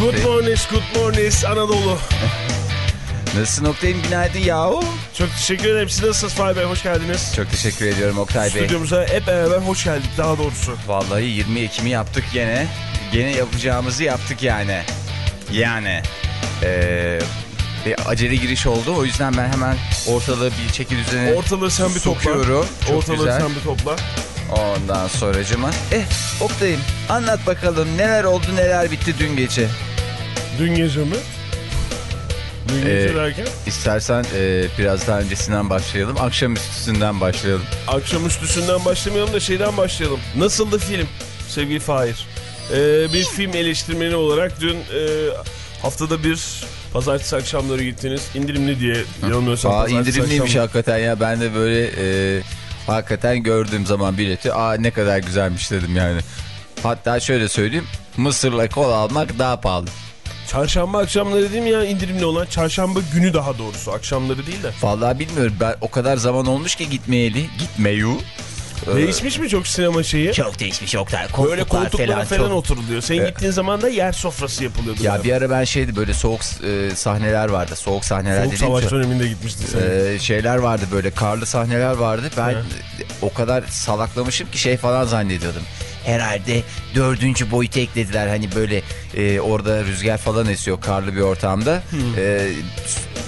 Good morning, good morning Anadolu. Nasılsın Oktay'ım günaydın yahu. Çok teşekkür ederim. Siz nasılsınız Fahri Bey? Hoş geldiniz. Çok teşekkür ediyorum Oktay Bey. Stüdyomuza hep beraber hoş geldik daha doğrusu. Vallahi 20 Ekim'i yaptık gene. Gene yapacağımızı yaptık yani. Yani. Ee, bir acele giriş oldu. O yüzden ben hemen ortalığı bir çeki düzene Ortalığı sen bir topla. Ortalığı güzel. sen bir topla. Ondan sonracıma. Eh Oktay'ım anlat bakalım neler oldu neler bitti dün gece. Dün gece mi? Dün gece Ee, derken? İstersen e, biraz daha öncesinden başlayalım. Akşam üstüsünden başlayalım. Akşam üstüsünden başlamayalım da şeyden başlayalım. Nasıldı film sevgili Fahir? Ee, bir film eleştirmeni olarak dün e, haftada bir pazartesi akşamları gittiniz. İndirimli diye yanılmıyorsam Aa, pazartesi indirimliymiş akşamı- hakikaten ya. Ben de böyle e, hakikaten gördüğüm zaman bileti aa ne kadar güzelmiş dedim yani. Hatta şöyle söyleyeyim. Mısırla kol almak daha pahalı. Çarşamba akşamları değil mi ya indirimli olan? Çarşamba günü daha doğrusu akşamları değil de. Vallahi bilmiyorum ben o kadar zaman olmuş ki gitmeyeli. Gitmeyu. Ee, Değişmiş mi çok sinema şeyi? Çok değişmiş Oktay. Böyle Koltuklar koltuklara falan, çok- oturuluyor. Senin Ee, gittiğin zaman da yer sofrası yapılıyordu. Ya galiba. bir ara ben şeydi böyle soğuk e, sahneler vardı. Soğuk sahneler Soğuk dediğim savaş döneminde gitmiştin sen. Ee, şeyler vardı böyle karlı sahneler vardı. Ben o kadar salaklamışım ki şey falan zannediyordum. Herhalde dördüncü boyutu eklediler. Hani böyle e, orada rüzgar falan esiyor karlı bir ortamda. Ee,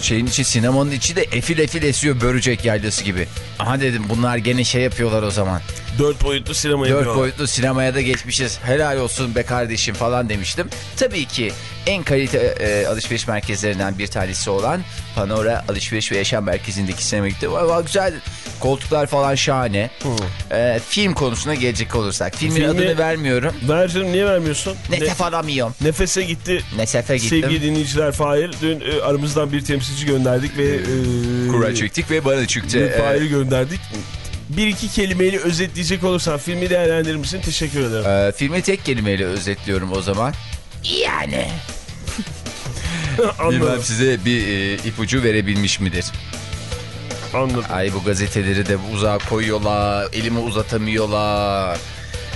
şeyin içi sinemanın içi de efil efil esiyor börücek yaylası gibi. Aha dedim bunlar gene şey yapıyorlar o zaman. Dört boyutlu sinema Dört boyutlu sinemaya da geçmişiz. Helal olsun be kardeşim falan demiştim. Tabii ki en kalite e, alışveriş merkezlerinden bir tanesi olan Panora Alışveriş ve Yaşam Merkezi'ndeki sinema gitti. Vay vay güzel. Koltuklar falan şahane. E, film konusuna gelecek olursak. Filmin Filmi- adını vermiyorum. Ver canım niye vermiyorsun? Ne- Nefes alamıyorum. Nefese gitti Nesefe gittim. sevgili dinleyiciler Fahir. Dün e, aramızdan bir temsilci gönderdik ve... E, Kura çektik ve bana çıktı. E, Fahir'i gönderdik. Bir iki kelimeyle özetleyecek olursan filmi değerlendirir misin? Teşekkür ederim. e, filmi tek kelimeyle özetliyorum o zaman. Yani. Bilmem size bir e, ipucu verebilmiş midir? Anladım. Ay bu gazeteleri de uzağa koyuyorlar. Elimi uzatamıyorlar.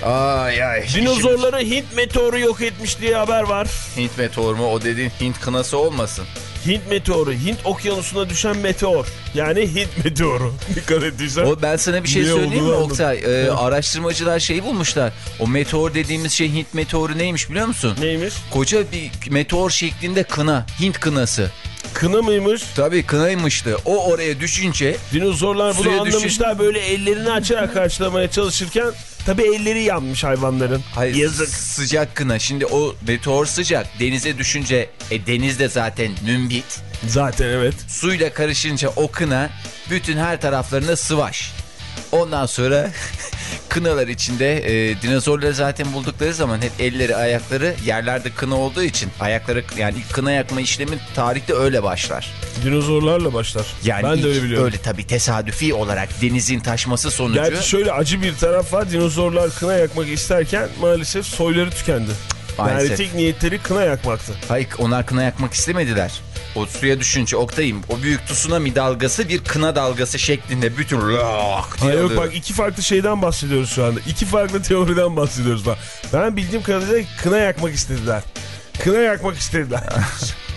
Ay ay. Dinozorları Hint meteoru yok etmiş diye haber var. Hint meteor mu? O dediğin Hint kınası olmasın. Hint meteoru. Hint okyanusuna düşen meteor. Yani Hint meteoru. Dikkat ettiysen. O ben sana bir şey Niye söyleyeyim mi. Oktay? Ee, araştırmacılar şeyi bulmuşlar. O meteor dediğimiz şey Hint meteoru neymiş biliyor musun? Neymiş? Koca bir meteor şeklinde kına. Hint kınası. Kına mıymış? Tabii kınaymıştı. O oraya düşünce Dinozorlar bunu Suya düşün- anlamışlar böyle ellerini açarak karşılamaya çalışırken tabii elleri yanmış hayvanların. Hayır, Yazık. sıcak kına. Şimdi o meteor sıcak. Denize düşünce e, deniz de zaten mümbit. Zaten evet. Suyla karışınca o kına bütün her taraflarına sıvaş. Ondan sonra kınalar içinde e, dinozorları zaten buldukları zaman hep elleri ayakları yerlerde kına olduğu için ayakları yani ilk kına yakma işlemi tarihte öyle başlar. Dinozorlarla başlar. Yani ben de öyle biliyorum. Öyle tabii tesadüfi olarak denizin taşması sonucu. Gerçi şöyle acı bir taraf var. Dinozorlar kına yakmak isterken maalesef soyları tükendi. Maalesef. Yani tek niyetleri kına yakmaktı. Hayır onlar kına yakmak istemediler. O suya düşünce Oktay'ım o büyük tsunami dalgası bir kına dalgası şeklinde bütün lak diye Hayır yok bak iki farklı şeyden bahsediyoruz şu anda. İki farklı teoriden bahsediyoruz bak. Ben bildiğim kadarıyla kına yakmak istediler. Kına yakmak istediler.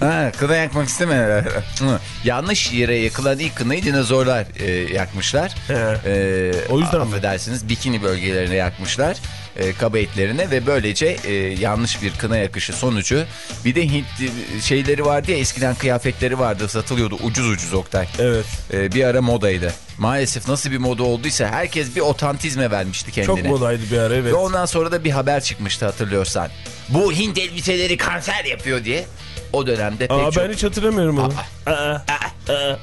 Ha, kına yakmak. Hı. Yanlış yere yakılan ilk kınayı dinozorlar e, yakmışlar. E, O yüzden mi? affedersiniz bikini bölgelerine yakmışlar. E, kaba etlerine ve böylece e, yanlış bir kına yakışı sonucu bir de Hint e, şeyleri vardı ya eskiden kıyafetleri vardı satılıyordu ucuz ucuz Oktay. Evet. E, bir ara modaydı. Maalesef nasıl bir moda olduysa herkes bir otantizme vermişti kendine. Çok modaydı bir ara evet. Ve ondan sonra da bir haber çıkmıştı hatırlıyorsan. Bu Hint elbiseleri kanser yapıyor diye. O dönemde pek Aa, çok... ben hiç hatırlamıyorum onu. Aa, aa, aa.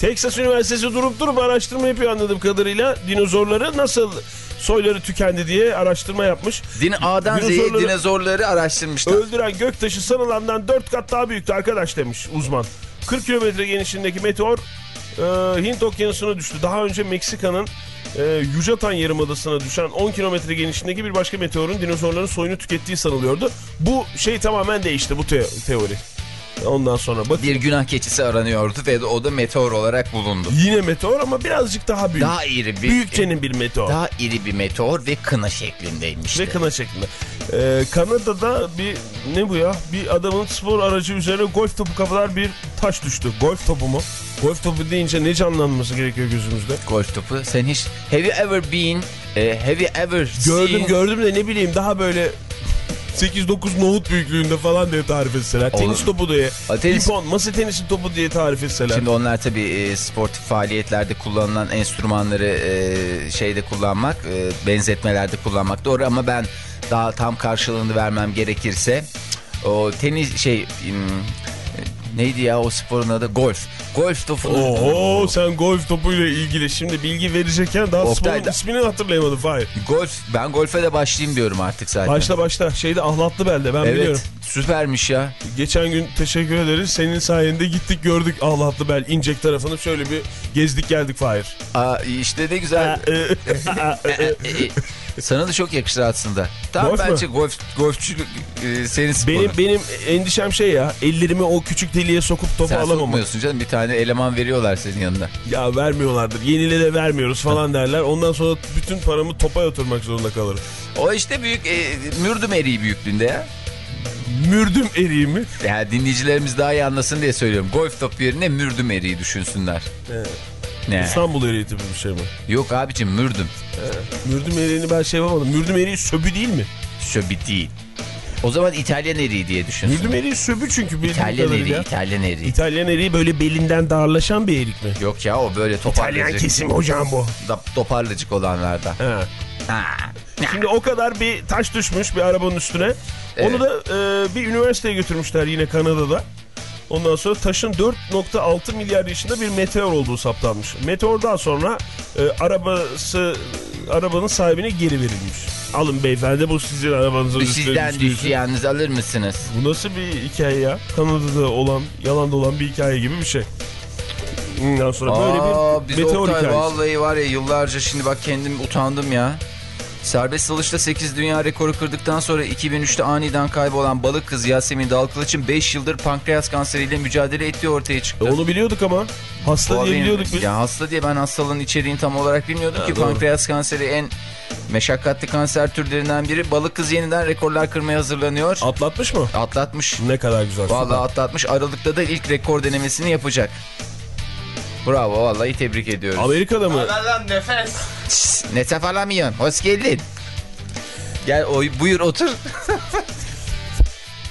Texas Üniversitesi durup durup araştırma yapıyor anladığım kadarıyla. Dinozorları nasıl soyları tükendi diye araştırma yapmış. Din A'dan Z'ye Dinozorları- dinozorları araştırmışlar. Öldüren göktaşı sanılandan 4 kat daha büyüktü arkadaş demiş uzman. 40 kilometre genişliğindeki meteor e, Hint okyanusuna düştü. Daha önce Meksika'nın e, Yucatan Yarımadası'na düşen 10 kilometre genişliğindeki bir başka meteorun dinozorların soyunu tükettiği sanılıyordu. Bu şey tamamen değişti bu te- teori. Ondan sonra bak Bir günah keçisi aranıyordu ve o da meteor olarak bulundu. yine meteor ama birazcık daha büyük. Daha iri bir Büyükçenin bir meteor. daha iri bir meteor ve kına şeklindeymişti. Ve kına şeklinde. Ee, Kanada'da bir ne bu ya? Bir adamın spor aracı üzerine golf topu kadar bir taş düştü. Golf topu mu? Golf topu deyince ne canlanması gerekiyor gözümüzde? Golf topu. Sen hiç have you ever been e, have you ever Gördüm seen gördüm de ne bileyim daha böyle 8-9 nohut büyüklüğünde falan diye tarif etseler. Olur. Tenis topu diye. Ha, tenis- Ping-pong, masa tenisi topu diye tarif etseler. Şimdi onlar tabii e, sportif faaliyetlerde kullanılan enstrümanları e, şeyde kullanmak, e, benzetmelerde kullanmak doğru ama ben daha tam karşılığını vermem gerekirse o tenis şey hmm, neydi ya o sporun adı golf. Golf topunu Oho sen golf topuyla ilgili şimdi bilgi verecekken daha Oktay sporun da- ismini hatırlayamadım Fahir. golf ben golfe de başlayayım diyorum artık zaten. Başla başla şeyde ahlatlı belde ben biliyorum. Evet süpermiş ya. Geçen gün teşekkür ederiz. Senin sayende gittik gördük Allah'lı bel incek tarafını şöyle bir gezdik geldik Fahir. Aa, işte ne güzel. Sana da çok yakışır aslında. Tamam Golf bence golf golfçü e, senin sporun. benim benim endişem şey ya ellerimi o küçük deliğe sokup topu Sen alamamak. sokmuyorsun canım bir tane eleman veriyorlar senin yanına. Ya vermiyorlardır. Yenile de vermiyoruz falan derler. Ondan sonra bütün paramı topa yatırmak zorunda kalırım. O işte büyük e, mürdüm eriği büyüklüğünde ya. Mürdüm eriği mi? Yani dinleyicilerimiz daha iyi anlasın diye söylüyorum. Golf topu yerine mürdüm eriği düşünsünler. Ne? İstanbul eriği tipi bir şey mi? Yok abicim mürdüm. Mürdüm eriğini ben şey yapamadım. Mürdüm eriği söbü değil mi? Şöbi değil. O zaman İtalyan eriği diye düşünsün. Mürdüm eriği söbü çünkü İtalyan eriği, İtalyan eriği. İtalyan eriği böyle belinden darlaşan bir erik mi? Yok ya o böyle İtalyan toparlayıcı. kesim hocam bu. Da, toparlayıcık olanlardan. Ha. Ha. Şimdi o kadar bir taş düşmüş bir arabanın üstüne. Onu da e, bir üniversiteye götürmüşler yine Kanada'da. Ondan sonra taşın 4.6 milyar yaşında bir meteor olduğu saptanmış. Meteordan sonra e, arabası arabanın sahibine geri verilmiş. Alın beyefendi bu sizin arabanızın üstüne sizden düştü yalnız alır mısınız? Bu nasıl bir hikaye ya? Kanada'da olan, yalan dolan bir hikaye gibi bir şey. Ondan sonra böyle Aa, bir biz meteor Oktay, hikayesi. Vallahi var ya yıllarca şimdi bak kendim utandım ya. Serbest dalışta 8 dünya rekoru kırdıktan sonra 2003'te aniden kaybolan balık kız Yasemin Dalkılıç'ın 5 yıldır pankreas kanseriyle mücadele ettiği ortaya çıktı. E, Onu biliyorduk ama. Hasta Bu diye biliyorduk biz. Ya hasta diye ben hastalığın içeriğini tam olarak bilmiyordum ki doğru. pankreas kanseri en meşakkatli kanser türlerinden biri. Balık kız yeniden rekorlar kırmaya hazırlanıyor. Atlatmış mı? Atlatmış. Ne kadar güzel. Süper. atlatmış. Aralıkta da ilk rekor denemesini yapacak. Bravo vallahi tebrik ediyoruz. Amerika'da mı? Şşş, Nefes alamıyorum. Hoş geldin. Gel oy, buyur otur.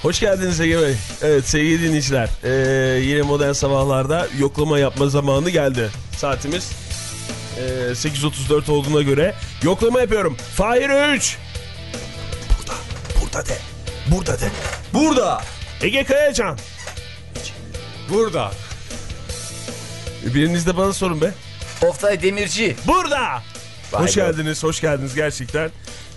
Hoş geldiniz Ege Bey. Evet sevgili dinleyiciler. ee, yine modern sabahlarda yoklama yapma zamanı geldi. Saatimiz ee, 8.34 olduğuna göre yoklama yapıyorum. Fahir 3. Burada. Burada de. Burada de. Burada. Ege Kayacan. Burada. Biriniz de bana sorun be. Oftay Demirci. Burada. Vay hoş be. geldiniz, hoş geldiniz gerçekten.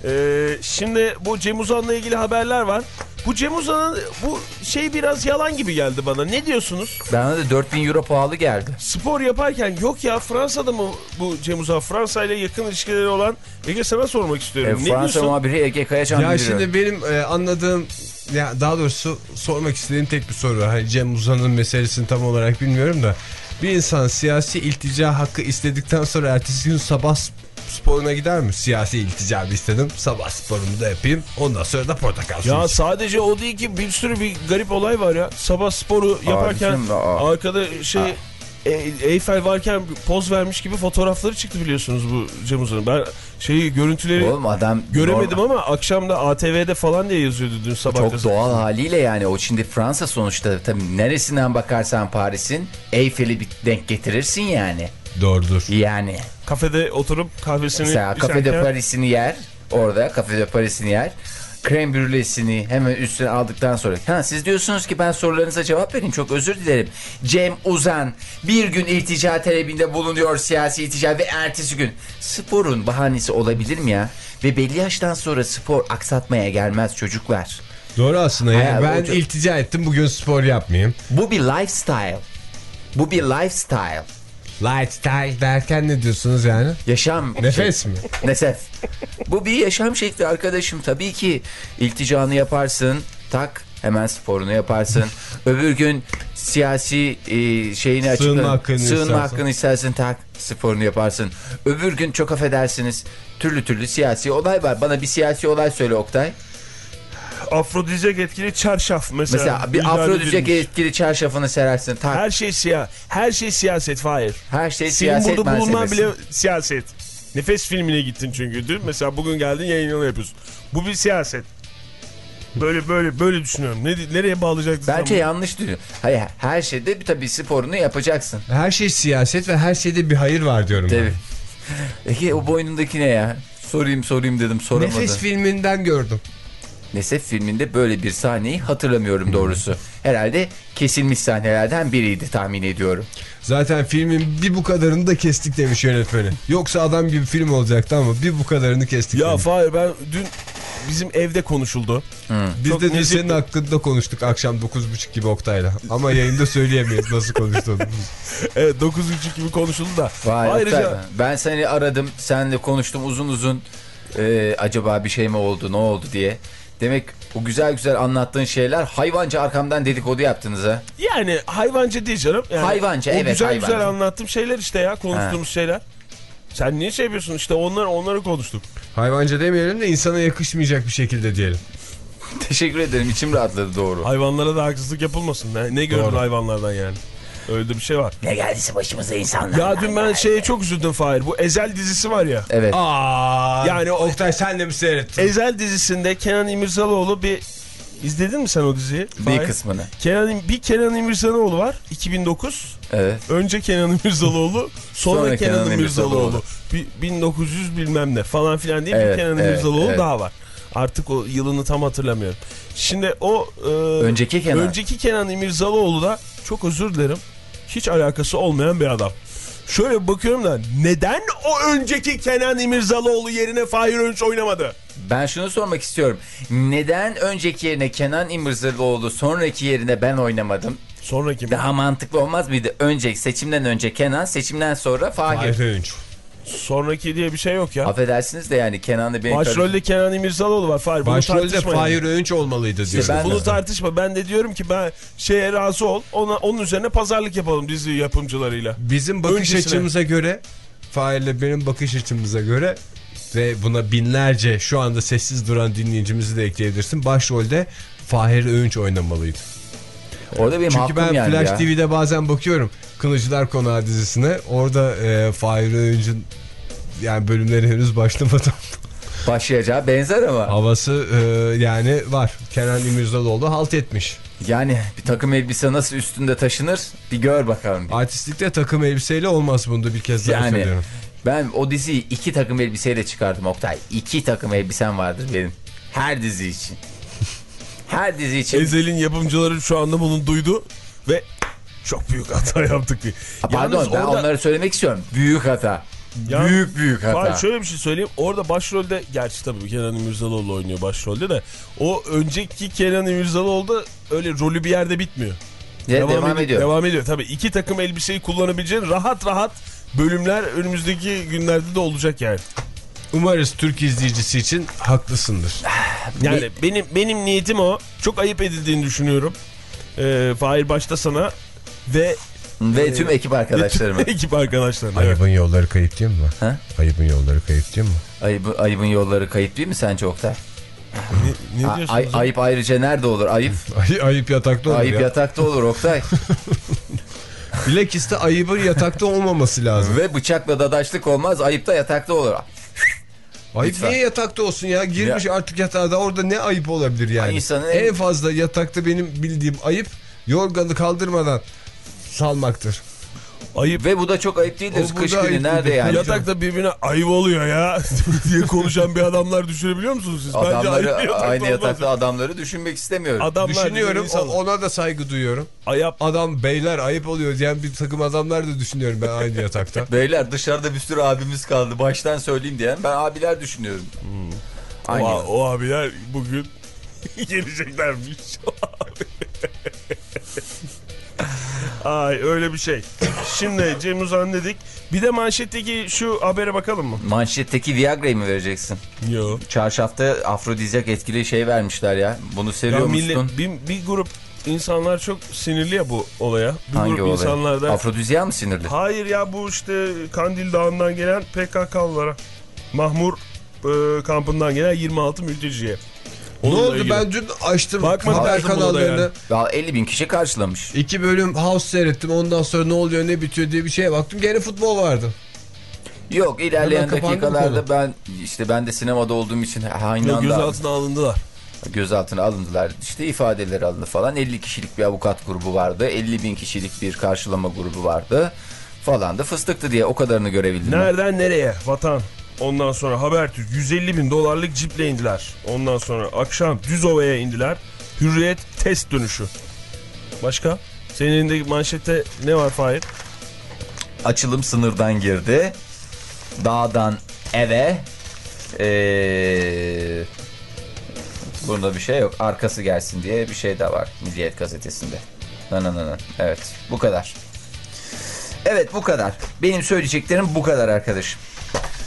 Ee, şimdi bu Cem Uzan'la ilgili haberler var. Bu Cem Uzan'ın bu şey biraz yalan gibi geldi bana. Ne diyorsunuz? Bana da 4000 euro pahalı geldi. Spor yaparken yok ya Fransa'da mı bu Cem Uzan? Fransa ile yakın ilişkileri olan Ege sana sormak E, istiyorum. ne Fransa diyorsun? muhabiri Ege Kayacan Ya bildiriyor. şimdi benim e, anladığım ya daha doğrusu sormak istediğim tek bir soru. var. Hani Cem Uzan'ın meselesini tam olarak bilmiyorum da bir insan siyasi iltica hakkı istedikten sonra ertesi gün sabah sp- sporuna gider mi? Siyasi ilticamı istedim. Sabah sporumu da yapayım. Ondan sonra da portakal suyu Ya içeyim. sadece o değil ki bir sürü bir garip olay var ya. Sabah sporu yaparken aa. arkada şey e, Eyfel varken poz vermiş gibi fotoğrafları çıktı biliyorsunuz bu Cem Uzan'ın. Ben şeyi görüntüleri Oğlum adam göremedim normal- ama akşam da ATV'de falan diye yazıyordu dün sabah. Çok doğal haliyle yani o şimdi Fransa sonuçta tabii neresinden bakarsan Paris'in Eyfel'i bir denk getirirsin yani. Doğrudur. Yani Kafede oturup kahvesini mesela Café de içerken- Paris'ini yer orada Café de Paris'ini yer. Krem brülesini hemen üstüne aldıktan sonra. Ha, siz diyorsunuz ki ben sorularınıza cevap vereyim. Çok özür dilerim. Cem Uzan bir gün irtica talebinde bulunuyor siyasi irtica ve ertesi gün. Sporun bahanesi olabilir mi ya? Ve belli yaştan sonra spor aksatmaya gelmez çocuklar. Doğru aslında ya. Hayır, ben çok- iltica ettim bugün spor yapmayayım. Bu bir lifestyle. Bu bir lifestyle. Lifestyle derken ne diyorsunuz yani? Yaşam. Nefes mi? Nesef. Bu bir yaşam şekli arkadaşım. Tabii ki ilticanı yaparsın. Tak hemen sporunu yaparsın. Öbür gün siyasi e, şeyini açıkla. hakkını Sığınma istersen. hakkını istersin tak sporunu yaparsın. Öbür gün çok affedersiniz. Türlü türlü siyasi olay var. Bana bir siyasi olay söyle Oktay. Afrodizyak etkili çarşaf mesela. Mesela bir afrodizyak etkili çarşafını serersin. Tak. Her, Her şey siyah. Her şey siyaset Fahir. şey Senin siyaset burada bulunman bile siyaset. Nefes filmine gittin çünkü dün. Mesela bugün geldin yayınını yapıyorsun. Bu bir siyaset. Böyle böyle böyle düşünüyorum. Ne, nereye bağlayacaksın? Bence sen yanlış düşünüyor. Hayır her şeyde bir tabii sporunu yapacaksın. Her şey siyaset ve her şeyde bir hayır var diyorum ben. Tabii. Ege o boynundaki ne ya? Sorayım sorayım dedim soramadım. Nefes filminden gördüm. Nesef filminde böyle bir sahneyi hatırlamıyorum doğrusu. Herhalde kesilmiş sahnelerden biriydi tahmin ediyorum. Zaten filmin bir bu kadarını da kestik demiş yönetmeni. Yoksa adam gibi film olacaktı ama bir bu kadarını kestik. Ya demiş. Fahir ben dün bizim evde konuşuldu. Biz çok de dün senin hakkında konuştuk akşam 9.30 gibi Oktay'la. Ama yayında söyleyemeyiz nasıl konuştuğunu. Evet 9.30 gibi konuşuldu da. Vay Ayrıca Oktay, ben seni aradım senle konuştum uzun uzun. Ee, acaba bir şey mi oldu ne oldu diye. Demek bu güzel güzel anlattığın şeyler hayvanca arkamdan dedikodu yaptınız ha. yani hayvancı değil canım. Yani Hayvanca, o evet, güzel güzel anlattığım şeyler işte ya konuştuğumuz şeyler. Sen niye şey yapıyorsun işte onları onları konuştuk. Hayvanca demeyelim de insana yakışmayacak bir şekilde diyelim. Teşekkür ederim içim rahatladı doğru. Hayvanlara da haksızlık yapılmasın. Ne, ne gördün hayvanlardan yani? Öyle de bir şey var. Ne geldiyse başımıza insanlar. Ya dün ben şeye çok üzüldüm Fahir. Bu Ezel dizisi var ya. Evet. Aa, Yani Oktay sen de mi seyrettin? Ezel dizisinde Kenan İmirzalıoğlu bir izledin mi sen o diziyi? bir Fahir? kısmını. Kenan bir Kenan İmirzalıoğlu var 2009. Evet. Önce Kenan İmirzalıoğlu, sonra, Sonra Kenan, Kenan İmirzalıoğlu. İmirzalıoğlu. Bir 1900 bilmem ne falan filan diye Evet, bir Kenan evet, İmirzalıoğlu evet. daha var. Artık o yılını tam hatırlamıyorum. Şimdi o e, Önceki Kenan. önceki Kenan İmirzalıoğlu da çok özür dilerim. Hiç alakası olmayan bir adam. Şöyle bakıyorum da neden o önceki Kenan İmirzalıoğlu yerine Fahir Önç oynamadı? Ben şunu sormak istiyorum. Neden önceki yerine Kenan İmirzalıoğlu sonraki yerine ben oynamadım? Sonraki mi? Daha mantıklı olmaz mıydı? Önce seçimden önce Kenan, seçimden sonra Fahir. Hayır Öğünç. Sonraki diye bir şey yok ya. Affedersiniz de yani Kenan'la benim Başrolde Kenan İmirzalıoğlu var Fahir. Başrolde. Fahir Öğünç olmalıydı diyor. ben- Bunu tartışma. Ben de diyorum ki ben şeye razı ol. Ona, onun üzerine pazarlık yapalım dizi yapımcılarıyla. Bizim bakış Öncesine. açımıza göre Fahir'le benim bakış açımıza göre ve buna binlerce şu anda sessiz duran dinleyicimizi de ekleyebilirsin. Başrolde Fahir Öğünç oynamalıydı. Orada benim Çünkü ben Flash ya. TV'de bazen bakıyorum Kılıcılar Konağı dizisine. Orada e, Fahir Öğünç'ün yani bölümleri henüz başlamadan Başlayacağı benzer ama. havası e, yani var. Kenan İmirzalıoğlu halt etmiş. Yani bir takım elbise nasıl üstünde taşınır bir gör bakalım. Artistlikte takım elbiseyle olmaz bunu da bir kez daha Yani söylüyorum. ben o diziyi iki takım elbiseyle çıkardım Oktay. İki takım elbisem vardır benim. Her dizi için. Her dizi için. Ezel'in yapımcıları şu anda bunu duydu ve çok büyük hata yaptık. Bir. Pardon Yalnız ben orada- onları söylemek istiyorum. Büyük hata. Ya- büyük büyük hata. Hayır, şöyle bir şey söyleyeyim. Orada başrolde gerçi tabii Kenan İmirzalıoğlu oynuyor başrolde de o önceki Kenan İmirzalıoğlu da öyle rolü bir yerde bitmiyor. Ne, devam, edi- ediyor. Devam ediyor. Tabii iki takım elbiseyi kullanabileceğin rahat rahat bölümler önümüzdeki günlerde de olacak yani. Umarız Türk izleyicisi için haklısındır. Yani benim benim niyetim o. Çok ayıp edildiğini düşünüyorum. Ee, Fahir başta sana ve Ve tüm ekip arkadaşlarıma. ekip arkadaşlarına. Evet. Ayıbın yolları kayıp değil mi? Ha? Ayıbın yolları kayıp değil mi? Ayıp, ayıbın yolları kayıp değil mi sence Oktay? Ne, ne diyorsun? ay- ayıp ayrıca nerede olur? Ayıp. Ay, ayıp yatakta olur ayıp ya. yatakta olur Oktay. Bilakis de ayıbın yatakta olmaması lazım. Ve bıçakla dadaşlık olmaz. Ayıp da yatakta olur. Ayıp Lütfen. niye yatakta olsun ya? Girmiş artık yatağa da orada ne ayıp olabilir yani? Ay insanın en- En fazla yatakta benim bildiğim ayıp yorganı kaldırmadan salmaktır. Ayıp. Ve bu da çok ayıp değildir. Kış da günü ayıp nerede değil. yani? Yatakta birbirine ayıp oluyor ya diye konuşan bir adamlar düşünebiliyor musunuz siz? Bence Adamları ayıp bir yatakta aynı olmaz. yatakta adamları düşünmek istemiyorum. Adamlar Düşünüyorum ona da saygı duyuyorum. Ayıp. Adam beyler ayıp oluyor diyen bir takım adamlar da düşünüyorum ben aynı yatakta. Beyler dışarıda bir sürü abimiz kaldı. Baştan söyleyeyim diyen ben abiler düşünüyorum. Aynı. O, o abiler bugün geleceklermiş. Ay öyle bir şey. Şimdi Cem Uzan dedik. Bir de manşetteki şu habere bakalım mı? Manşetteki Viagra'yı mı vereceksin? Yok. Çarşafta afrodizyak etkili şey vermişler ya. Bunu Ya seviyor musun? millet, bir, bir grup insanlar çok sinirli ya bu olaya. Bir Hangi grup olay? insanlar da... Afrodizyak mı sinirli? Hayır ya bu işte Kandil Dağı'ndan gelen PKK'lılara. Mahmur e, kampından gelen 26 mülteciye. Ne Onunla oldu ilgili. ben dün açtım Bakmadım haber kanallarını. yani. Ya 50 bin kişi karşılamış. İki bölüm House seyrettim ondan sonra ne oluyor ne bitiyor diye bir şeye baktım. Gene futbol vardı. Yok ilerleyen Hemen dakikalarda ben işte ben de sinemada olduğum için aynı Yok, anda gözaltına alındılar. gözaltına alındılar. İşte ifadeleri alındı falan. 50 kişilik bir avukat grubu vardı. 50 bin kişilik bir karşılama grubu vardı. Falan da fıstıktı diye o kadarını görebildim. Nereden nereye? Vatan. Ondan sonra Habertürk 150 bin dolarlık ciple indiler. Ondan sonra akşam Düzova'ya indiler. Hürriyet test dönüşü. Başka? Senin elindeki manşette ne var Fahir? Açılım sınırdan girdi. Dağdan eve. Ee, bunda bir şey yok. Arkası gelsin diye bir şey de var Milliyet gazetesinde. Nananana. Evet bu kadar. Evet bu kadar. Benim söyleyeceklerim bu kadar arkadaşım.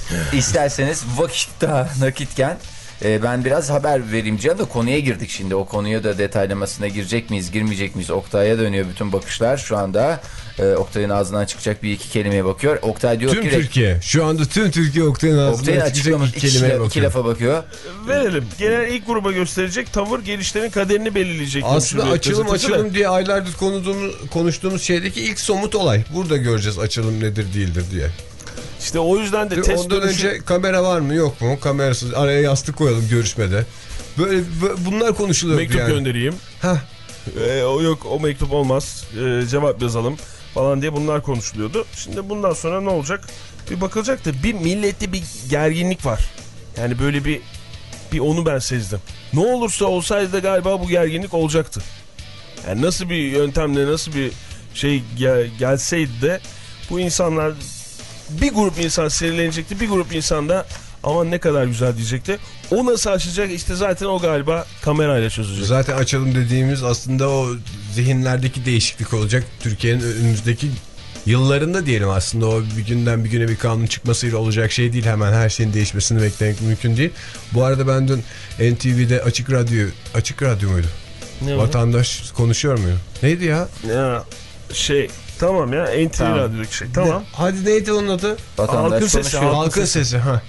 İsterseniz vakit daha nakitken e, ben biraz haber vereyim canım da konuya girdik şimdi. O konuya da detaylamasına girecek miyiz, girmeyecek miyiz? Oktay'a dönüyor bütün bakışlar şu anda. E, Oktay'ın ağzından çıkacak bir iki kelimeye bakıyor. Oktay diyor Tüm ki... Türkiye. Şu anda tüm Türkiye Oktay'ın Oktay'ın ağzından çıkacak açıklaması iki iki, kelimeye iki bakıyor. lafa bakıyor. Verelim. Genel ilk gruba gösterecek tavır gelişlerin kaderini belirleyecek. Aslında açılım açılım diye aylardır konuştuğumuz, konuştuğumuz şeydeki ilk somut olay. Burada göreceğiz açılım nedir değildir diye. İşte o yüzden de test Ondan dönüşü- önce kamera var mı yok mu? Kamerasız araya yastık koyalım görüşmede. Böyle, bö- bunlar konuşuluyor mektup yani. göndereyim. Heh. Ee, o yok o mektup olmaz. Ee, cevap yazalım falan diye bunlar konuşuluyordu. Şimdi bundan sonra ne olacak? Bir bakılacak da bir millette bir gerginlik var. Yani böyle bir bir onu ben sezdim. Ne olursa olsaydı da galiba bu gerginlik olacaktı. Yani nasıl bir yöntemle nasıl bir şey gel- gelseydi de bu insanlar bir grup insan sinirlenecekti. Bir grup insan da aman ne kadar güzel diyecekti. O nasıl aşacak işte zaten o galiba kamerayla çözecek. Zaten açalım dediğimiz aslında o zihinlerdeki değişiklik olacak. Türkiye'nin önümüzdeki yıllarında diyelim aslında o bir günden bir güne bir kanun çıkmasıyla olacak şey değil. Hemen her şeyin değişmesini beklemek mümkün değil. Bu arada ben dün NTV'de açık radyo açık radyo muydu? Ne? Vatandaş konuşuyor muydu? Neydi ya? Ya şey tamam ya NTV Tamam. radyodaki şey tamam. Hadi neydi onun adı? Vatandaş Halkın sesi, halkın Halkın sesi. ha.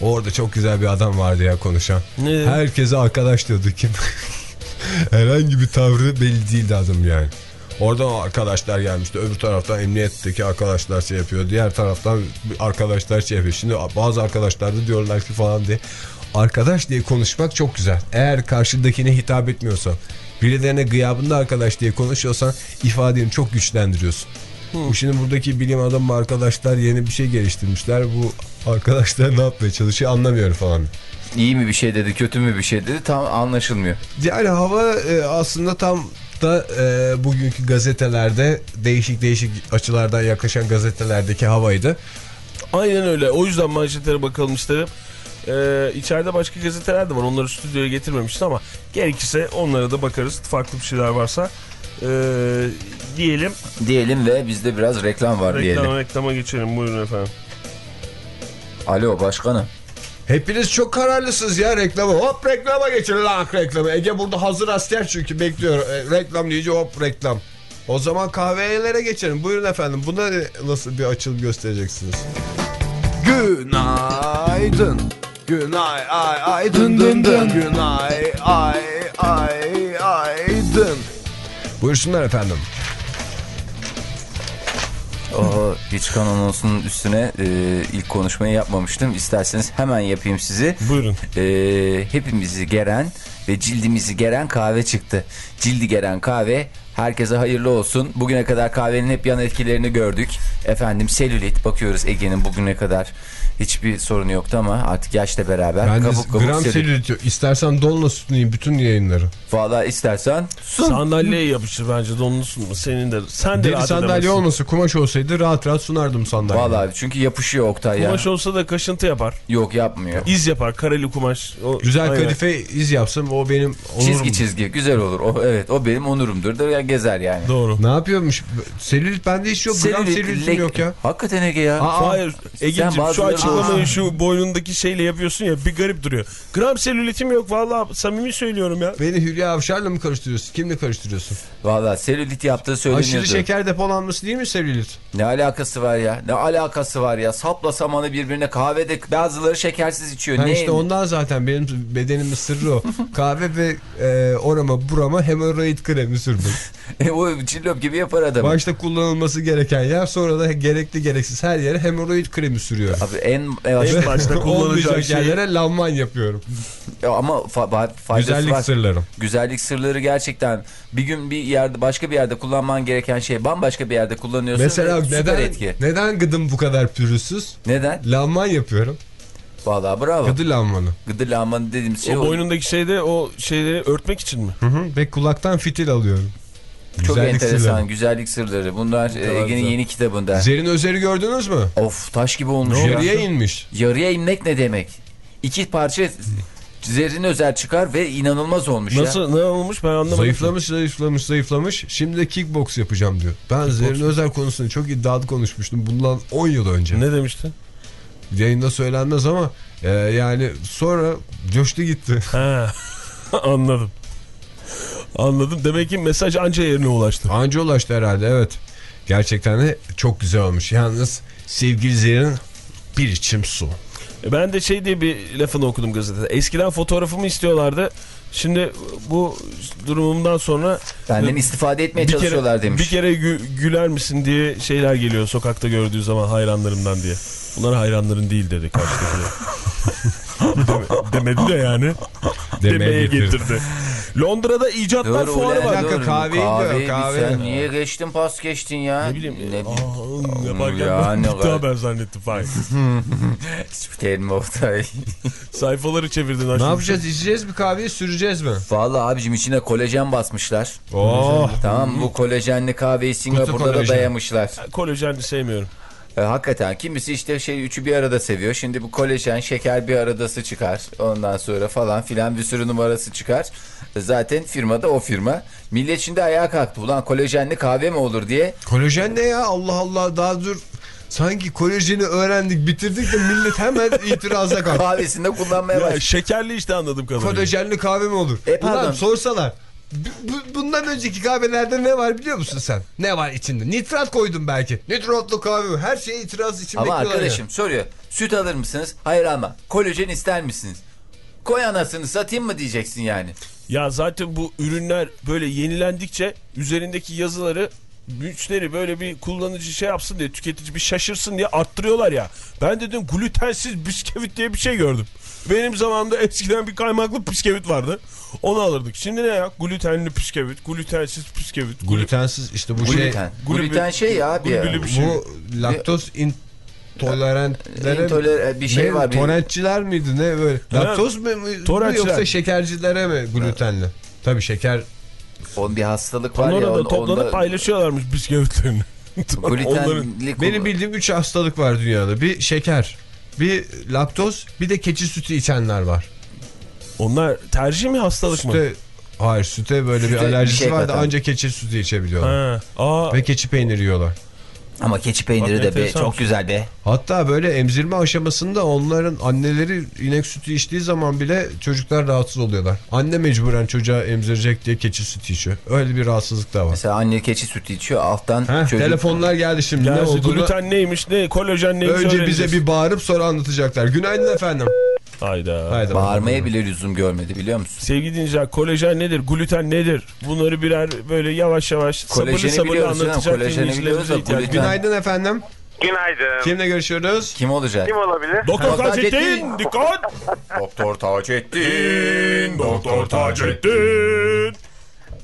Orada çok güzel bir adam vardı ya konuşan. Ne? Herkese arkadaş diyordu kim? Herhangi bir tavrı belli değildi adam yani. Oradan arkadaşlar gelmişti. Öbür taraftan emniyetteki arkadaşlar şey yapıyor. Diğer taraftan arkadaşlar şey yapıyor. Şimdi bazı arkadaşlar da diyorlar ki falan diye. Arkadaş diye konuşmak çok güzel. Eğer karşıdakine hitap etmiyorsan, birilerine gıyabında arkadaş diye konuşuyorsan ifadeni çok güçlendiriyorsun. Bu şimdi buradaki bilim adamı arkadaşlar yeni bir şey geliştirmişler. Bu arkadaşlar ne yapmaya çalışıyor anlamıyorum falan. İyi mi bir şey dedi, kötü mü bir şey dedi tam anlaşılmıyor. Yani hava e, aslında tam da e, bugünkü gazetelerde değişik değişik açılardan yaklaşan gazetelerdeki havaydı. Aynen öyle. O yüzden manşetlere bakalım isterim. Ee, içeride başka gazeteler de var. Onları stüdyoya getirmemişiz ama gerekirse onlara da bakarız. Farklı bir şeyler varsa. Ee, diyelim. Diyelim ve bizde biraz reklam var diyelim. Reklama, reklama geçelim. Buyurun efendim. Alo başkanım. Hepiniz çok kararlısınız ya reklama. Hop reklama geçin lan reklamı. Ege burada hazır asker çünkü bekliyor. E, reklam deyince hop reklam. O zaman kahvelere geçelim. Buyurun efendim. Buna nasıl bir açılım göstereceksiniz? Günaydın. Günay ay ay dın dın dın. Günay ay ay ay dın. Buyursunlar efendim. O Hiç anonsunun üstüne e, ilk konuşmayı yapmamıştım. İsterseniz hemen yapayım sizi. Buyurun. E, hepimizi geren ve cildimizi geren kahve çıktı. Cildi geren kahve herkese hayırlı olsun. Bugüne kadar kahvenin hep yan etkilerini gördük. Efendim selülit bakıyoruz Ege'nin bugüne kadar hiçbir sorunu yoktu ama artık yaşla beraber Ben kabuk kabuk gram selülit. selülit. İstersen donla sunayım bütün yayınları. Valla istersen sun. Sandalyeye yapıştır bence donlusun mu? Senin de. Sen de Deri rahat sandalye edemezsin. olmasa kumaş olsaydı rahat rahat sunardım sandalye. Valla çünkü yapışıyor Oktay ya. Kumaş olsa da kaşıntı yapar. Yok yapmıyor. İz yapar. Kareli kumaş. O, Güzel Aynen. kadife iz yapsam o benim onurum. Çizgi çizgi güzel olur. O, evet o benim onurumdur. Da gezer yani. Doğru. Ne yapıyormuş? Selülit bende hiç yok. Gram selülitim yok ya. Hakikaten Ege ya. Aa, Hayır Ege'ciğim şu bazıları- açıklamayı Aa. şu boynundaki şeyle yapıyorsun ya bir garip duruyor. Gram selülitim yok vallahi samimi söylüyorum ya. Beni Hülya Avşar'la mı karıştırıyorsun? Kimle karıştırıyorsun? Valla selülit yaptığı söyleniyordu. Aşırı şeker depolanması değil mi selülit? Ne alakası var ya? Ne alakası var ya? Sapla samanı birbirine kahvede bazıları şekersiz içiyor. Ha ne? işte ondan zaten benim bedenimin sırrı o. Kahve ve e, orama burama hemoroid kremi sürdüm. E, o cillop gibi yapar adamı. Başta kullanılması gereken yer sonra da gerekli gereksiz her yere hemoroid kremi sürüyor. Abi en En başta kullanacak şey. yerlere lanman yapıyorum. ama fa fa- faydası Güzellik var. sırlarım. Güzellik sırları gerçekten bir gün bir yerde başka bir yerde kullanman gereken şey bambaşka bir yerde kullanıyorsun. Mesela neden etki. neden gıdım bu kadar pürüzsüz? Neden? Lanman yapıyorum. Vallahi bravo. Gıdı lanmanı. Gıdı lağmanı dediğimiz şey O o. boynundaki şeyde o şeyleri örtmek için mi? Hı hı. Ve kulaktan fitil alıyorum. Çok Güzellik enteresan sırları. güzellik sırları. Bunlar e, Ege'nin yeni kitabında. Zerin Özer'i gördünüz mü? of taş gibi olmuş ya. Yarıya inmiş. Yarıya inmek ne demek? İki parça zerrin özel çıkar ve inanılmaz olmuş ya. Nasıl ne olmuş ben anlamadım. Zayıflamış, zayıflamış, zayıflamış. Şimdi de kickbox yapacağım diyor. Ben Zerrin Özer konusunu çok iddialı konuşmuştum. Bundan 10 yıl önce. Ne demişti? Yayında söylenmez ama e, yani sonra coştu gitti. Ha. anladım. Anladım. Demek ki mesaj anca yerine ulaştı. Anca ulaştı herhalde evet. Gerçekten de çok güzel olmuş. Yalnız sevgili Zerrin bir içim su. E, Ben de şey diye bir lafını okudum gazetede. Eskiden fotoğrafımı istiyorlardı. Şimdi bu durumumdan sonra Benden istifade etmeye bir çalışıyorlar kere, demiş. Bir kere gü- güler misin diye şeyler geliyor sokakta gördüğü zaman hayranlarımdan diye. Bunlar hayranların değil dedi karşıdakiler. Deme- demedi de yani. Demeye getirdi. Londra'da icatlar Dur fuarı var. dakika, kahveyi diyor, Kahveyi kahve. Sen niye geçtin pas geçtin ya? Ne bileyim. Ne Aa, ım yaparken Ya, ben ne bitti haber zannettim. Fay. Kelime Oktay. Sayfaları çevirdin. Ne yapacağız? İçeceğiz mi kahveyi süreceğiz mi? Vallahi abicim içine kolajen basmışlar. Oh. Tamam bu kolajenli kahveyi Singapur'da da dayamışlar. Kolajenli sevmiyorum. E, hakikaten kimisi işte şey üçü bir arada seviyor. Şimdi bu kolajen şeker bir aradası çıkar. Ondan sonra falan filan bir sürü numarası çıkar. E, Zaten firmada o firma. Millet şimdi ayağa kalktı. Ulan kolajenli kahve mi olur diye. Kolajen ne ya? Allah Allah daha dur. Sanki kolajeni öğrendik bitirdik de millet hemen itiraza kalktı. Kahvesinde kullanmaya Ya, başladı. şekerli işte anladım kadarıyla. Kolajenli kahve mi olur? E, pardon. Ulan sorsalar. Bu- bu- bundan önceki kahvelerde ne var biliyor musun sen? Ne var içinde? Nitrat koydum belki. Nitratlı kahve? Her şeye itiraz için Ama arkadaşım soruyor. Süt alır mısınız? Hayır ama. Kolajen ister misiniz? Koy anasını satayım mı diyeceksin yani. Ya zaten bu ürünler böyle yenilendikçe üzerindeki yazıları müşteri böyle bir kullanıcı şey yapsın diye tüketici bir şaşırsın diye arttırıyorlar ya. Ben dedim glutensiz bisküvit diye bir şey gördüm. Benim zamanımda eskiden bir kaymaklı bisküvit vardı. Onu alırdık. Şimdi ne ya? Glutenli bisküvit, glutensiz bisküvit. ya. Glutensiz işte bu Gluten. şey. Gluten şey ya abi ya. Şey. Bu laktoz intolerantlere İntoler- bir şey ne, var. Bir, Torrentçiler miydi ne böyle? Laktoz mu mu yoksa şekercilere mi glutenli? Tabii şeker onun bir hastalık var ya. Panorada on- toplanıp onda- paylaşıyorlarmış bisküvitlerini. Onların- Glutenli Benim bildiğim 3 hastalık var dünyada. Bir şeker, bir laktoz, bir de keçi sütü içenler var. onlar tercih mi hastalık mı? Süte, hayır süte böyle Süte bir bir alerjisi şey var da ancak keçi sütü içebiliyorlar. Ha. Aa, Ve keçi peyniri yiyorlar. Ama keçi peyniri Bak, de be, çok güzel be. Hatta böyle emzirme aşamasında onların anneleri inek sütü içtiği zaman bile çocuklar rahatsız oluyorlar. Anne mecburen çocuğa emzirecek diye keçi sütü içiyor. Öyle bir rahatsızlık da var. Mesela anne keçi sütü içiyor alttan Heh, çocuk. telefonlar geldi şimdi ne Gerçi olduğunu. gluten neymiş ne kolajen neymiş Önce bize bir bağırıp sonra anlatacaklar. Günaydın efendim. Hayda. Haydi Bağırmaya bile lüzum görmedi biliyor musun? Sevgili dinleyiciler kolajen nedir? Gluten nedir? Bunları birer böyle yavaş yavaş sabırlı Kolajeni sabırlı canım, anlatacak dinleyicilerimize ihtiyaç. Günaydın efendim. Günaydın. Kimle görüşüyoruz? Kim olacak? Kim olabilir? Doktor Doktor Taceddin dikkat. Doktor Taceddin. Doktor Taceddin.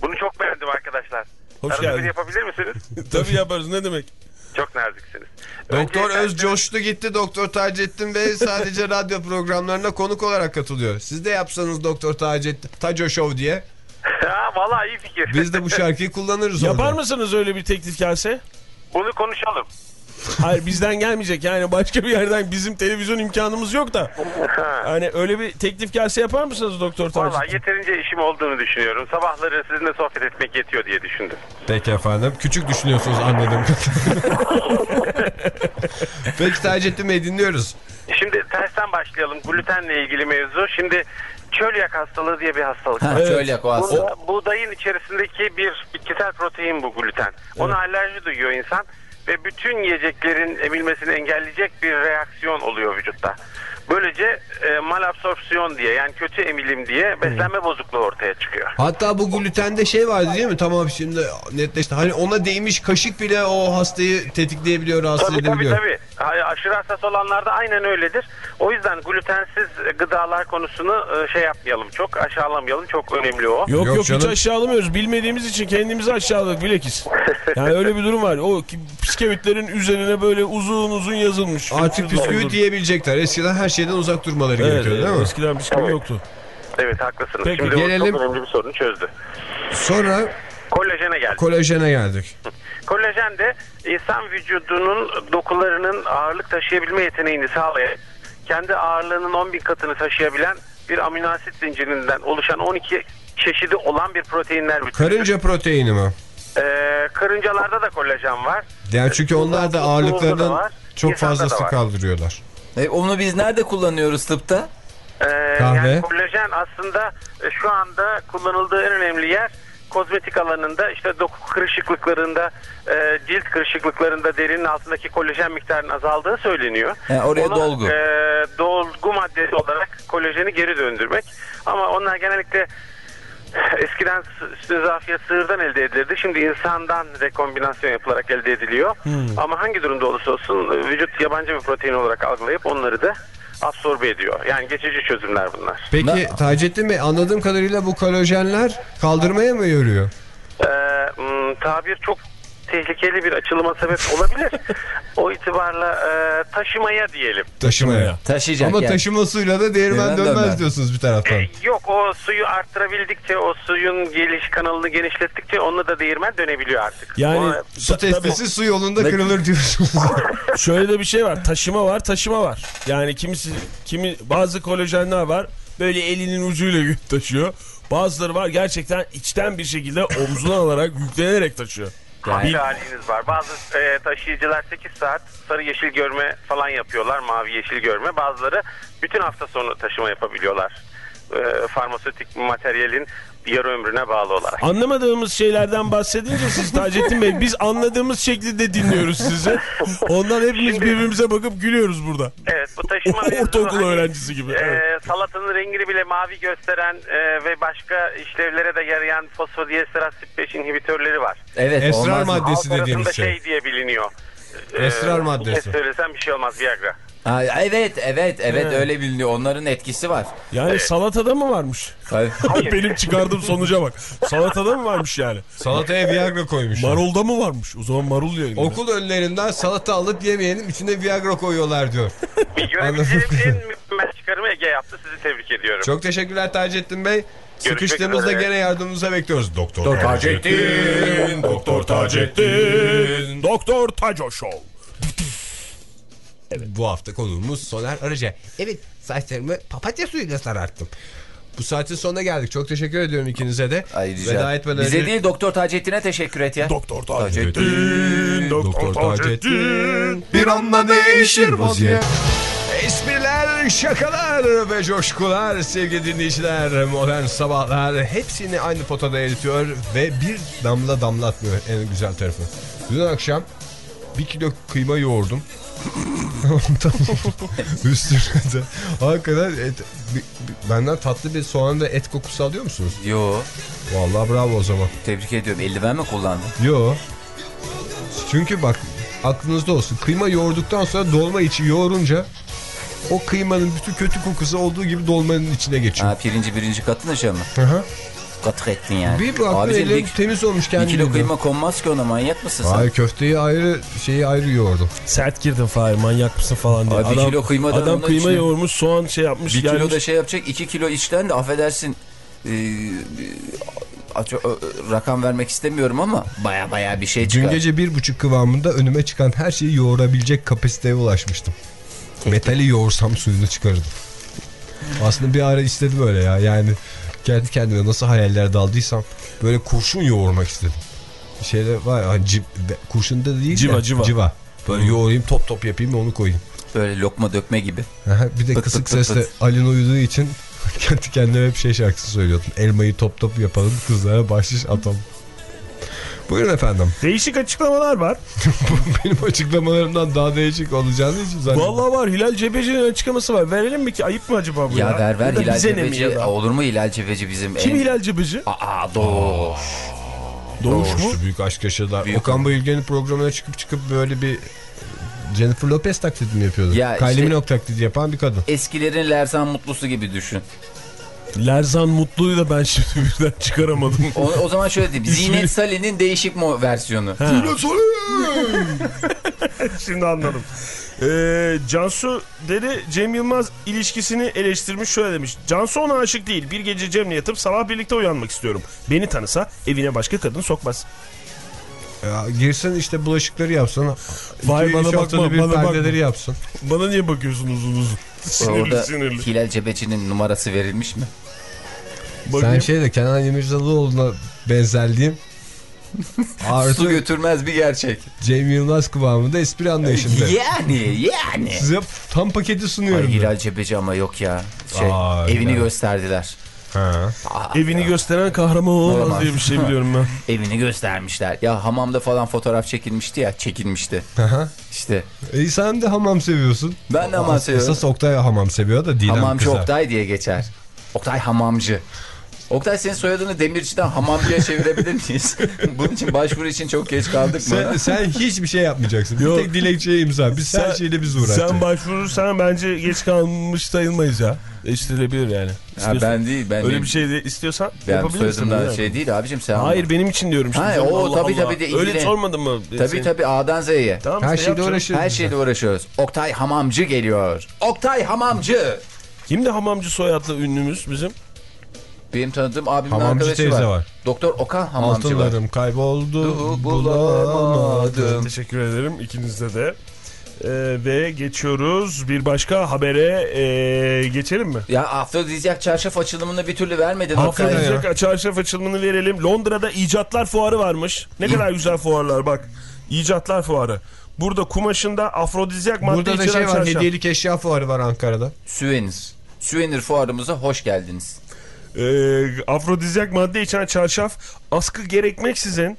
Bunu çok beğendim arkadaşlar. Hoş Arada geldin. bir yapabilir misiniz? Tabii yaparız ne demek. Çok naziksiniz. Doktor Öz coştu gitti. Doktor Taceddin Bey sadece radyo programlarına konuk olarak katılıyor. Siz de yapsanız Doktor Taceddin, Taco Show diye. Ha, vallahi iyi fikir. Biz de bu şarkıyı kullanırız Yapar orada. mısınız öyle bir teklif gelse? Bunu konuşalım. Hayır bizden gelmeyecek yani başka bir yerden bizim televizyon imkanımız yok da. Hani öyle bir teklif gelse yapar mısınız Doktor Vallahi Taceddin? yeterince işim olduğunu düşünüyorum. Sabahları sizinle sohbet etmek yetiyor diye düşündüm. Peki efendim. Küçük düşünüyorsunuz kadarıyla. Peki Taceddin Bey dinliyoruz. Şimdi tersten başlayalım. Glutenle ilgili mevzu. Şimdi çölyak hastalığı diye bir hastalık Ha, var. şöyle yak o. Buğda- buğdayın içerisindeki bir bitkisel protein bu gluten. Ona alerji duyuyor insan ve bütün yiyeceklerin emilmesini engelleyecek bir reaksiyon oluyor vücutta. Böylece e, malabsorpsiyon diye yani kötü emilim diye beslenme bozukluğu ortaya çıkıyor. Hatta bu glutende şey vardı değil mi? Tamam şimdi netleşti. Hani ona değmiş kaşık bile o hastayı tetikleyebiliyor, rahatsız Tabii tabii edebiliyor. tabii. Ha- Aşırı hassas olanlarda aynen öyledir. O yüzden glutensiz gıdalar konusunu e, şey yapmayalım çok aşağılamayalım çok önemli o. Yok Yok yok, hiç aşağılamıyoruz. Bilmediğimiz için kendimizi aşağıladık bilekis. Yani öyle bir durum var. O ki- bisküvitlerin üzerine böyle uzun uzun yazılmış. Artık Uzun bisküvi uzun. diyebilecekler. Eskiden her şeyden uzak durmaları Evet, gerekiyor değil mi? eskiden bisküvi yoktu. Evet haklısınız. Peki, Şimdi o gelelim- çok önemli bir sorunu çözdü. Sonra Kolajene geldi. kolajene geldik. Kolajen de insan vücudunun dokularının ağırlık taşıyabilme yeteneğini sağlayan, kendi ağırlığının 10 bin katını taşıyabilen bir amino asit zincirinden oluşan 12 çeşidi olan bir proteinler. Karınca proteini mi? Ee, karıncalarda da kolajen var. Yani çünkü onlar da ağırlıklarının çok insanda da fazlası var. kaldırıyorlar. E, onu biz nerede kullanıyoruz tıpta? Ee, Kahve. yani kolajen aslında e, şu anda kullanıldığı en önemli yer kozmetik alanında işte doku kırışıklıklarında e, cilt kırışıklıklarında derinin altındaki kolajen miktarının azaldığı söyleniyor. He, oraya Ona, dolgu. e, dolgu maddesi olarak kolajeni geri döndürmek. Ama onlar genellikle eskiden üstün zafiyet sığırdan elde edilirdi. Şimdi insandan rekombinasyon yapılarak elde ediliyor. Hmm. Ama hangi durumda olursa olsun e, vücut yabancı bir protein olarak algılayıp onları da absorbe ediyor. Yani geçici çözümler bunlar. Peki Taceddin Bey anladığım kadarıyla bu kolajenler kaldırmaya mı yarıyor? Ee, tabir çok tehlikeli bir açılıma sebep olabilir. o itibarla e, taşımaya diyelim. Taşımaya. Taşıyacak Ama yani. taşımasıyla da değirmen dönmez dönmez. diyorsunuz bir taraftan. E, yok o suyu arttırabildikçe o suyun geliş kanalını genişlettikçe onunla da değirmen dönebiliyor artık. Yani Ona- Su testisi su yolunda kırılır diyorsunuz. Şöyle de bir şey var. Taşıma var, taşıma var. Yani kimisi kimi bazı kolajenler var. Böyle elinin ucuyla yük taşıyor. Bazıları var gerçekten içten bir şekilde omzuna alarak yüklenerek taşıyor. Bir haliniz var. Bazı e, taşıyıcılar 8 saat sarı yeşil görme falan yapıyorlar. Mavi yeşil görme. Bazıları bütün hafta sonu taşıma yapabiliyorlar. E, farmasötik materyalin yarı ömrüne bağlı olarak. Anlamadığımız şeylerden bahsedince siz Taceddin Bey biz anladığımız şekilde dinliyoruz sizi. Ondan hepimiz birbirimize bakıp gülüyoruz burada. Evet bu taşıma Ortaokul hani, öğrencisi gibi. e, Evet. salatanın rengini bile mavi gösteren e, ve başka işlevlere de yarayan fosfodiester asit 5 inhibitörleri var. Evet, Esrar maddesi dediğimiz şey. şey diye biliniyor. E, Esrar maddesi. bir kez söylesem bir şey olmaz Viagra. Ha, evet, evet, evet öyle biliniyor. Onların etkisi var. Yani salatada mı varmış? Benim çıkardığım sonuca bak. Salatada mı varmış yani? Salataya Viagra koymuşlar. Marulda mı varmış? O zaman marul yiyelim. Okul önlerinden salata alıp yemeyenin içine Viagra koyuyorlar diyor. Görebileceğim en mükemmel çıkarımı Ege yaptı. Sizi tebrik ediyorum. Çok teşekkürler Taceddin Bey. Görüşmek Sıkıştığımızda üzere. gene yardımınıza bekliyoruz. Doktor, Doktor Taceddin. Doktor Taceddin. Doktor Taco Show. Bu hafta konuğumuz Soner Arıca. Evet saçlarımı papatya suyuyla sararttım. Bu saatin sonuna geldik. Çok teşekkür ediyorum ikinize de. Ay rica. Veda etmeden Bize önce- değil Doktor Taceddin'e teşekkür et ya. Doktor Taceddin. Taceddin. Doktor Taceddin. Bir anda değişir vaziyet. Espriler, şakalar ve coşkular sevgili dinleyiciler. Modern sabahlar hepsini aynı potada eritiyor ve bir damla damlatmıyor en güzel tarafı. Dün akşam bir kilo kıyma yoğurdum. Üstüne de hakikaten et, benden tatlı bir soğan ve et kokusu alıyor musunuz? Yo, Vallahi bravo o zaman. tebrik ediyorum. Eldiven mi kullandın? Yo. Çünkü bak aklınızda olsun. Kıyma yoğurduktan sonra dolma içi yoğurunca o kıymanın bütün kötü kokusu olduğu gibi dolmanın içine geçiyor. Ha, pirinci birinci katın aşağı mı? Hı hı. Katı ettin yani. Bir ellerim bir, temiz olmuş bir kendi kilo bildiğim. kıyma konmaz ki ona manyak mısın sen? Hayır köfteyi ayrı şeyi ayrı yoğurdum. Sert girdin Fahir manyak mısın falan diye. Abi bir kilo kıymadan Adam kıyma içine- yoğurmuş soğan şey yapmış. Bir kilo gelmiş. da şey yapacak 2 kilo içten de affedersin e, e, ö- rakam vermek istemiyorum ama baya baya bir şey Dün çıkar. gece bir buçuk kıvamında önüme çıkan her şeyi yoğurabilecek kapasiteye ulaşmıştım. Metali yoğursam suyunu çıkarırdım. Aslında bir ara istedim öyle ya. Yani kendi kendime nasıl hayaller daldıysam böyle kurşun yoğurmak istedim. Bir şeyde var ya civ, kurşun da değil Civa, de civa. civa. Böyle yoğurayım top top yapayım onu koyayım. Böyle lokma dökme gibi. Bir de Pıt kısık pıt sesle pıt. Alin uyuduğu için kendi kendime hep şey şarkısı söylüyordum. Elmayı top top yapalım kızlara bahşiş atalım. Buyurun efendim. Değişik açıklamalar var. Benim açıklamalarımdan daha değişik olacağını için zannediyorum. Vallahi var. Hilal Cebeci'nin açıklaması var. Verelim mi ki? Ayıp mı acaba bu ya? Ya ver ver Hilal Cebeci. Olur mu Hilal Cebeci bizim Kim en... Hilal Cebeci? Aa doğuş. Doğuş mu? Doğuştu büyük aşk yaşadılar. Büyük Okan Bayülgen'in programına çıkıp çıkıp böyle bir Jennifer Lopez taklidi mi yapıyordu? Ya Kylie işte- Minogue taklidi yapan bir kadın. Eskilerin Lerzan Mutlusu gibi düşün. Lerzan Mutlu'yu da ben şimdi birden çıkaramadım. O, o zaman şöyle diyeyim. Zinet Salih'in değişik mo versiyonu. Şimdi anladım. Ee, Cansu dedi Cem Yılmaz ilişkisini eleştirmiş şöyle demiş. Cansu ona aşık değil. Bir gece Cem'le yatıp sabah birlikte uyanmak istiyorum. Beni tanısa evine başka kadın sokmaz. Ya, girsin işte bulaşıkları yapsın. Vay bana bakma, bir bana bakma. perdeleri yapsın. Bana niye bakıyorsun uzun uzun? Sinirli Orada sinirli. Hilal Cebeci'nin numarası verilmiş mi? Bakayım. Sen şey de Kenan İmirzalıoğlu'na benzerliğim. Su Artı götürmez bir gerçek. Cem Yılmaz kıvamında espri anlayışında. Yani yani. Size tam paketi sunuyorum. Hilal Cebeci ama yok ya. Şey, Aa, evini Hilal. gösterdiler. Ha. Aa, Evini gösteren kahraman olamaz Olamaz. diye bir şey biliyorum ben. evini göstermişler. Ya hamamda falan fotoğraf çekilmişti ya çekilmişti. Aha. İşte E sen de hamam seviyorsun. Ben de hamam seviyorum. Esas Oktay hamam seviyor da Didem hamamcı kızar. Oktay diye geçer. Oktay hamamcı. Oktay senin soyadını demirciden hamamcıya çevirebilir miyiz? Bunun için başvuru için çok geç kaldık mı? Sen, sen hiçbir şey yapmayacaksın. Yok. Bir tek dilekçeye imza. Biz her şeyle biz uğraşacağız. Sen başvurursan bence geç kalmış sayılmayız ya. Değiştirilebilir yani. İstiyorsan- ben değil. Ben Öyle değil. bir şey de istiyorsan Ben yapabilirsin. yani. şey değil abicim sen. Hayır benim için diyorum. Şimdi Ha, canım, o, Allah tabii, Allah. tabii de Öyle sormadın mı? Tabii Senin- tabii A'dan Z'ye. Tamam, Her şeyle uğraşıyoruz. Her şeyle uğraşıyoruz. Oktay Hamamcı geliyor. Oktay Hamamcı. Kimdi hamamcı soyadlı ünlümüz bizim? Benim tanıdığım abimin Hamamcı arkadaşı teyze var. var. Doktor Okan Hamamcı var. Altınlarım kayboldu. Du- bulamadım. Teşekkür ederim ikinizde de. Ee, ve geçiyoruz bir başka habere ee, geçelim mi? Ya afrodizyak çarşaf açılımını bir türlü vermedin. Afrodizyak çarşaf açılımını verelim. Londra'da icatlar fuarı varmış. Ne kadar güzel fuarlar bak. İcatlar fuarı. Burada kumaşında afrodizyak madde Burada da şey var. çarşaf. Hediyelik eşya fuarı var Ankara'da. Süvenir. Süvenir fuarımıza hoş geldiniz. Ee, afrodizyak madde içeren çarşaf askı gerekmeksizin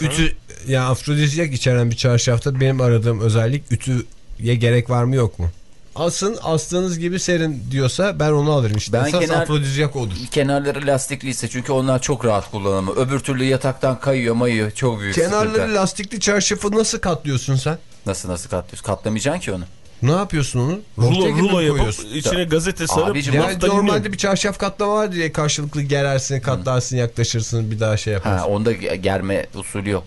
Ütü ya afrodizyak içeren bir çarşafta benim aradığım özellik ütüye gerek var mı yok mu? Asın astığınız gibi serin diyorsa ben onu alırım işte. Ben Esas kenar- afrodizyak odur. Kenarları lastikliyse çünkü onlar çok rahat kullanımı. Öbür türlü yataktan kayıyor mayıyor. Çok büyük Kenarları sıkıntı. lastikli çarşafı nasıl katlıyorsun sen? Nasıl nasıl katlıyorsun? Katlamayacaksın ki onu. Ne yapıyorsun onu? rulo, rulo yapıp içine gazete sarıp Abicim, Yani normalde bir çarşaf katlama var diye karşılıklı gerersin, katlarsın, yaklaşırsın bir daha şey Ha, yaparsın. onda ge- germe usulü yok.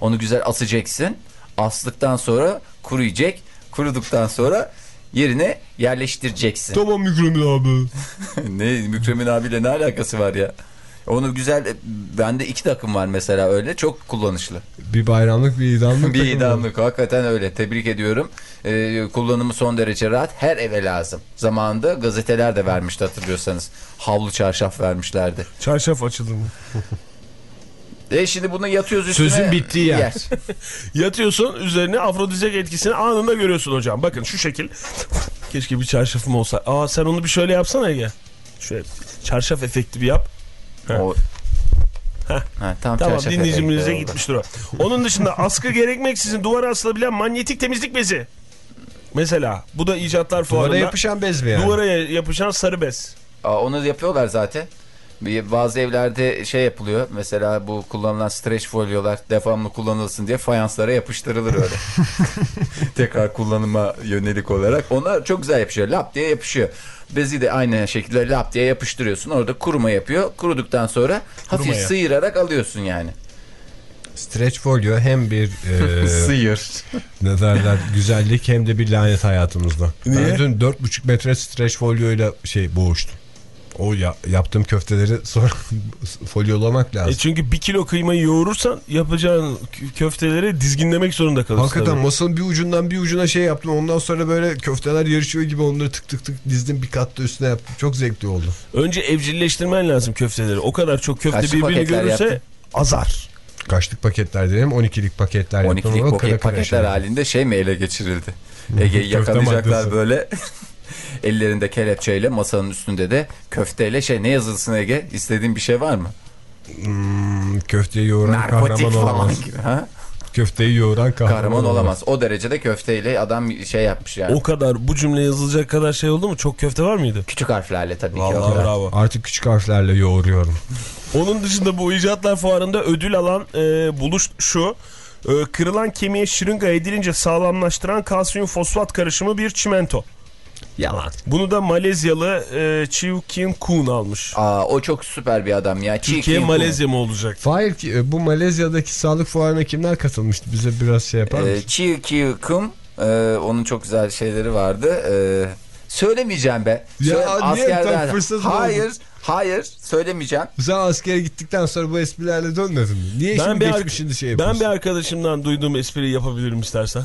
Onu güzel asacaksın. Astıktan sonra kuruyacak. Kuruduktan sonra yerine yerleştireceksin. Tamam Mükremin abi. ne Mükremin abiyle ne alakası var ya? Onu güzel bende iki takım var mesela öyle çok kullanışlı. Bir bayramlık bir idamlık. bir takım var. idamlık hakikaten öyle tebrik ediyorum. Ee, kullanımı son derece rahat her eve lazım. Zamanında gazeteler de vermişti hatırlıyorsanız. Havlu çarşaf vermişlerdi. Çarşaf açılımı. E şimdi bunu yatıyoruz üstüne. Sözün bittiği yer. Yatıyorsun üzerine afrodizyak etkisini anında görüyorsun hocam. Bakın şu şekil. Keşke bir çarşafım olsa. Aa sen onu bir şöyle yapsana Ege. Şöyle çarşaf efekti bir yap. O... Heh. Ha, tam Tamam dinleyicimize gitmiştir o. Onun dışında askı gerekmeksizin duvara asılabilen manyetik temizlik bezi. Mesela bu da icatlar Duvara fuarında. yapışan bez mi yani? Duvara yapışan sarı bez. Aa, onu yapıyorlar zaten. Bir- Bazı evlerde şey yapılıyor. Mesela bu kullanılan streç folyolar devamlı kullanılsın diye fayanslara yapıştırılır öyle. Tekrar kullanıma yönelik olarak. Onlar çok güzel yapışıyor. Lap diye yapışıyor. Bezi de aynı şekilde lap diye yapıştırıyorsun. Orada kuruma yapıyor. Kuruduktan sonra hafif Kurumaya. sıyırarak alıyorsun yani. Stretch folyo hem bir e, Sıyır. ne derler güzellik hem de bir lanet hayatımızda. Niye? Ben dün 4,5 metre stretch folyoyla şey boğuştum. O ya- yaptığım köfteleri sonra folyolamak lazım. E çünkü bir kilo kıymayı yoğurursan yapacağın kö- köfteleri dizginlemek zorunda kalırsın. Hakikaten tabii. masanın bir ucundan bir ucuna şey yaptım. Ondan sonra böyle köfteler yarışıyor gibi onları tık tık tık dizdim bir kat da üstüne yaptım. Çok zevkli oldu. Önce evcilleştirmen lazım köfteleri. O kadar çok köfte Kaçlı birbirini paketler görürse yaptın? azar. Kaçlık paketler diyelim 12'lik paketler yaptım. 12'lik ama paket, kara kara paketler şey. halinde şey mi ele geçirildi? Ege'yi yakalayacaklar böyle. Ellerinde kelepçeyle masanın üstünde de köfteyle şey ne yazılsın Ege? İstediğin bir şey var mı? Hmm, köfteyi yoğuran Narkotik kahraman falan olamaz. gibi. Ha? Köfteyi yoğuran kahraman, Kahraman olamaz. O derecede köfteyle adam şey yapmış yani. O kadar bu cümle yazılacak kadar şey oldu mu? Çok köfte var mıydı? Küçük harflerle tabii ki. Vallahi o kadar. bravo. Artık küçük harflerle yoğuruyorum. Onun dışında bu icatlar fuarında ödül alan e, buluş şu. E, kırılan kemiğe şırınga edilince sağlamlaştıran kalsiyum fosfat karışımı bir çimento. Yalan. Bunu da Malezyalı e, Chiu Kin Kun almış. Aa, o çok süper bir adam ya. Çiğ Türkiye kim? Malezya mı olacak? Fahir ki e, bu Malezya'daki sağlık fuarına kimler katılmıştı? Bize biraz şey yapar Ee, mısın? Çiğ Kiu Kum. Ee, onun çok güzel şeyleri vardı. Ee, söylemeyeceğim be. Ya Söyle- niye? Tam fırsatın Hayır, oldu. hayır söylemeyeceğim. Sen askere gittikten sonra bu esprilerle dönmedin mi? Niye şimdi bir, geçmişinde şey ben yapıyorsun? bir arkadaşımdan duyduğum espriyi yapabilirim istersen.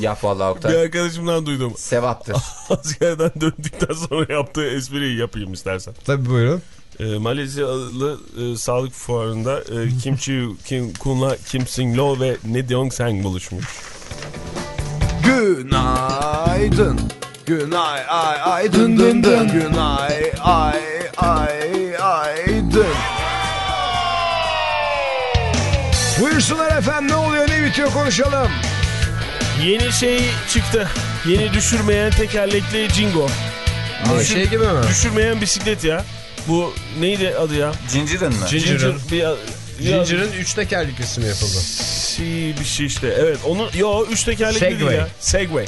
Yap vallahi Bir Oktay. arkadaşımdan duydum. Sevaptır. Askerden döndükten sonra yaptığı espriyi yapayım istersen. Tabii buyurun. Ee, Malezyalı e, sağlık fuarında e, Kim Chiu Kim Kun'la Kim Sing Lo ve Ne Deong Sang buluşmuş. Günaydın. Günay ay ay dın dın dın. Günay ay ay ay dın. Buyursunlar efendim ne oluyor ne bitiyor konuşalım. Yeni şey çıktı. Yeni düşürmeyen tekerlekli Jingo. Aa, şey gibi mi? Düşürmeyen bisiklet ya. Bu neydi adı ya? Cincir'in mi? Ginger bir Zincirin üç tekerlekli mi yapıldı? şey bir şey işte. Evet onu yo üç tekerlekli değil Segway. ya. Segway.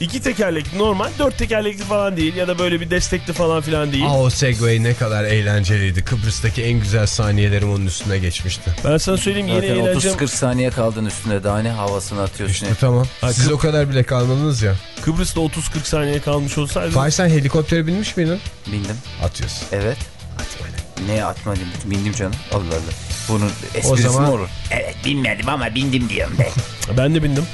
İki tekerlekli normal, dört tekerlekli falan değil ya da böyle bir destekli falan filan değil. Aa, o Segway ne kadar eğlenceliydi. Kıbrıs'taki en güzel saniyelerim onun üstüne geçmişti. Ben sana söyleyeyim yeni Zaten eğlencem 30-40 saniye kaldın üstünde. Daha ne havasını atıyorsun. İşte tamam. Ha, Siz Kıbr- o kadar bile kalmadınız ya. Kıbrıs'ta 30-40 saniye kalmış olsaydı Fahir sen helikoptere binmiş miydin? Bindim. Atıyorsun. Evet. Neye atmadım? Bindim canım. Allah Allah. Bunun esprisi zaman- mi olur? Evet binmedim ama bindim diyorum ben. ben de bindim.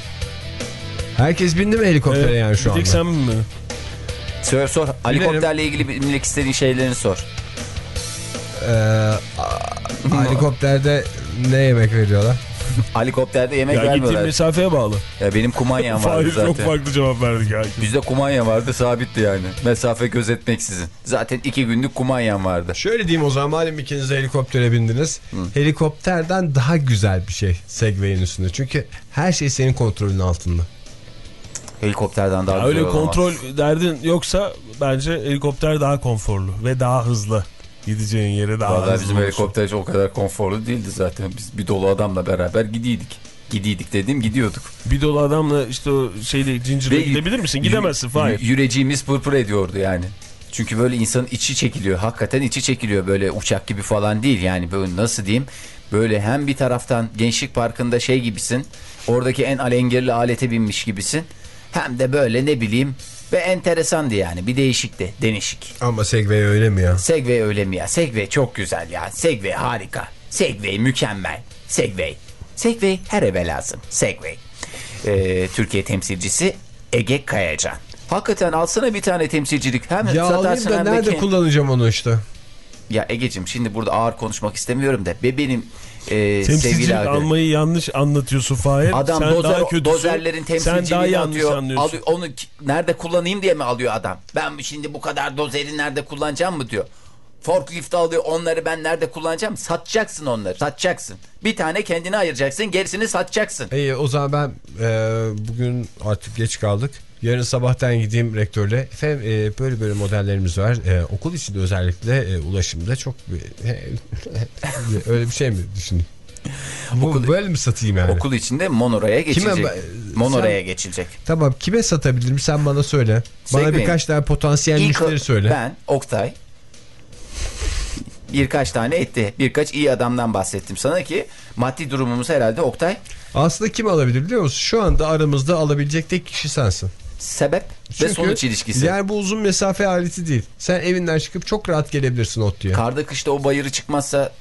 Herkes bindi mi helikoptere Evet, yani şu anda? sen mi? Sor sor. Helikopterle ilgili bilmek istediğin şeylerini sor. Ee, a- helikopterde ne yemek veriyorlar? Helikopterde yemek Ya gittiğim vermiyorlar. mesafeye bağlı. Ya benim kumanyam vardı zaten. çok farklı cevap verdik ya. Bizde kumanya vardı sabitti yani. Mesafe gözetmeksizin. Zaten iki günlük kumanyam vardı. Şöyle diyeyim o zaman madem ikiniz de helikoptere bindiniz. Helikopterden daha güzel bir şey Segway'in üstünde. Çünkü her şey senin kontrolün altında. Helikopterden daha Ya güzel öyle olamaz. kontrol derdin yoksa bence helikopter daha konforlu ve daha hızlı. Gideceğin yere daha Vallahi hızlı bizim helikopter o kadar konforlu değildi zaten. Biz bir dolu adamla beraber gidiydik. Gidiydik dediğim gidiyorduk. Bir dolu adamla işte o şeyle Ginger'la Ve gidebilir misin? Gidemezsin y- Yüreceğimiz pırpır ediyordu yani. Çünkü böyle insanın içi çekiliyor. Hakikaten içi çekiliyor. Böyle uçak gibi falan değil. Yani böyle nasıl diyeyim. Böyle hem bir taraftan Gençlik Parkı'nda şey gibisin. Oradaki en alengerli alete binmiş gibisin. Hem de böyle ne bileyim. Ve enteresandı yani. Bir değişikti. Denişik. Ama Segway öyle mi ya? Segway öyle mi ya? Segway çok güzel ya. Segway harika. Segway mükemmel. Segway. Segway her eve lazım. Segway. Ee, Türkiye temsilcisi Ege Kayacan. Hakikaten alsana bir tane temsilcilik. Hem Ya alayım da nerede kend- kullanacağım onu işte? Ya Ege'cim şimdi burada ağır konuşmak istemiyorum da. Ve benim e, sevgili arkadaşım. almayı yanlış anlatıyorsun Fahir. Adam Sen dozer, daha kötüsün. dozerlerin Sen daha temsilciliğini yanlış atıyor. anlıyorsun. alıyor. Onu nerede kullanayım diye mi alıyor adam? Ben şimdi bu kadar dozeri nerede kullanacağım mı diyor. Forklift alıyor onları ben nerede kullanacağım? Satacaksın onları satacaksın. Bir tane kendine ayıracaksın gerisini satacaksın. İyi o zaman ben e, bugün artık geç kaldık. Yarın sabahtan gideyim rektörle. Efendim e, böyle böyle modellerimiz var. E, okul içinde özellikle e, ulaşımda çok öyle bir şey mi düşündün? Bu böyle mi satayım yani? Okul içinde monoraya geçilecek. Kime- monoraya Sen- geçilecek. Tamam kime satabilirim sen bana söyle. Bana Sevgili- birkaç tane potansiyel İlk müşteri söyle. Ben Oktay birkaç tane etti. Birkaç iyi adamdan bahsettim sana ki maddi durumumuz herhalde Oktay Aslında kim alabilir biliyor musun? Şu anda aramızda alabilecek tek kişi sensin. Sebep ve Çünkü sonuç ilişkisi. Yani bu uzun mesafe aleti değil. Sen evinden çıkıp çok rahat gelebilirsin ot diye. Karda kışta o bayırı çıkmazsa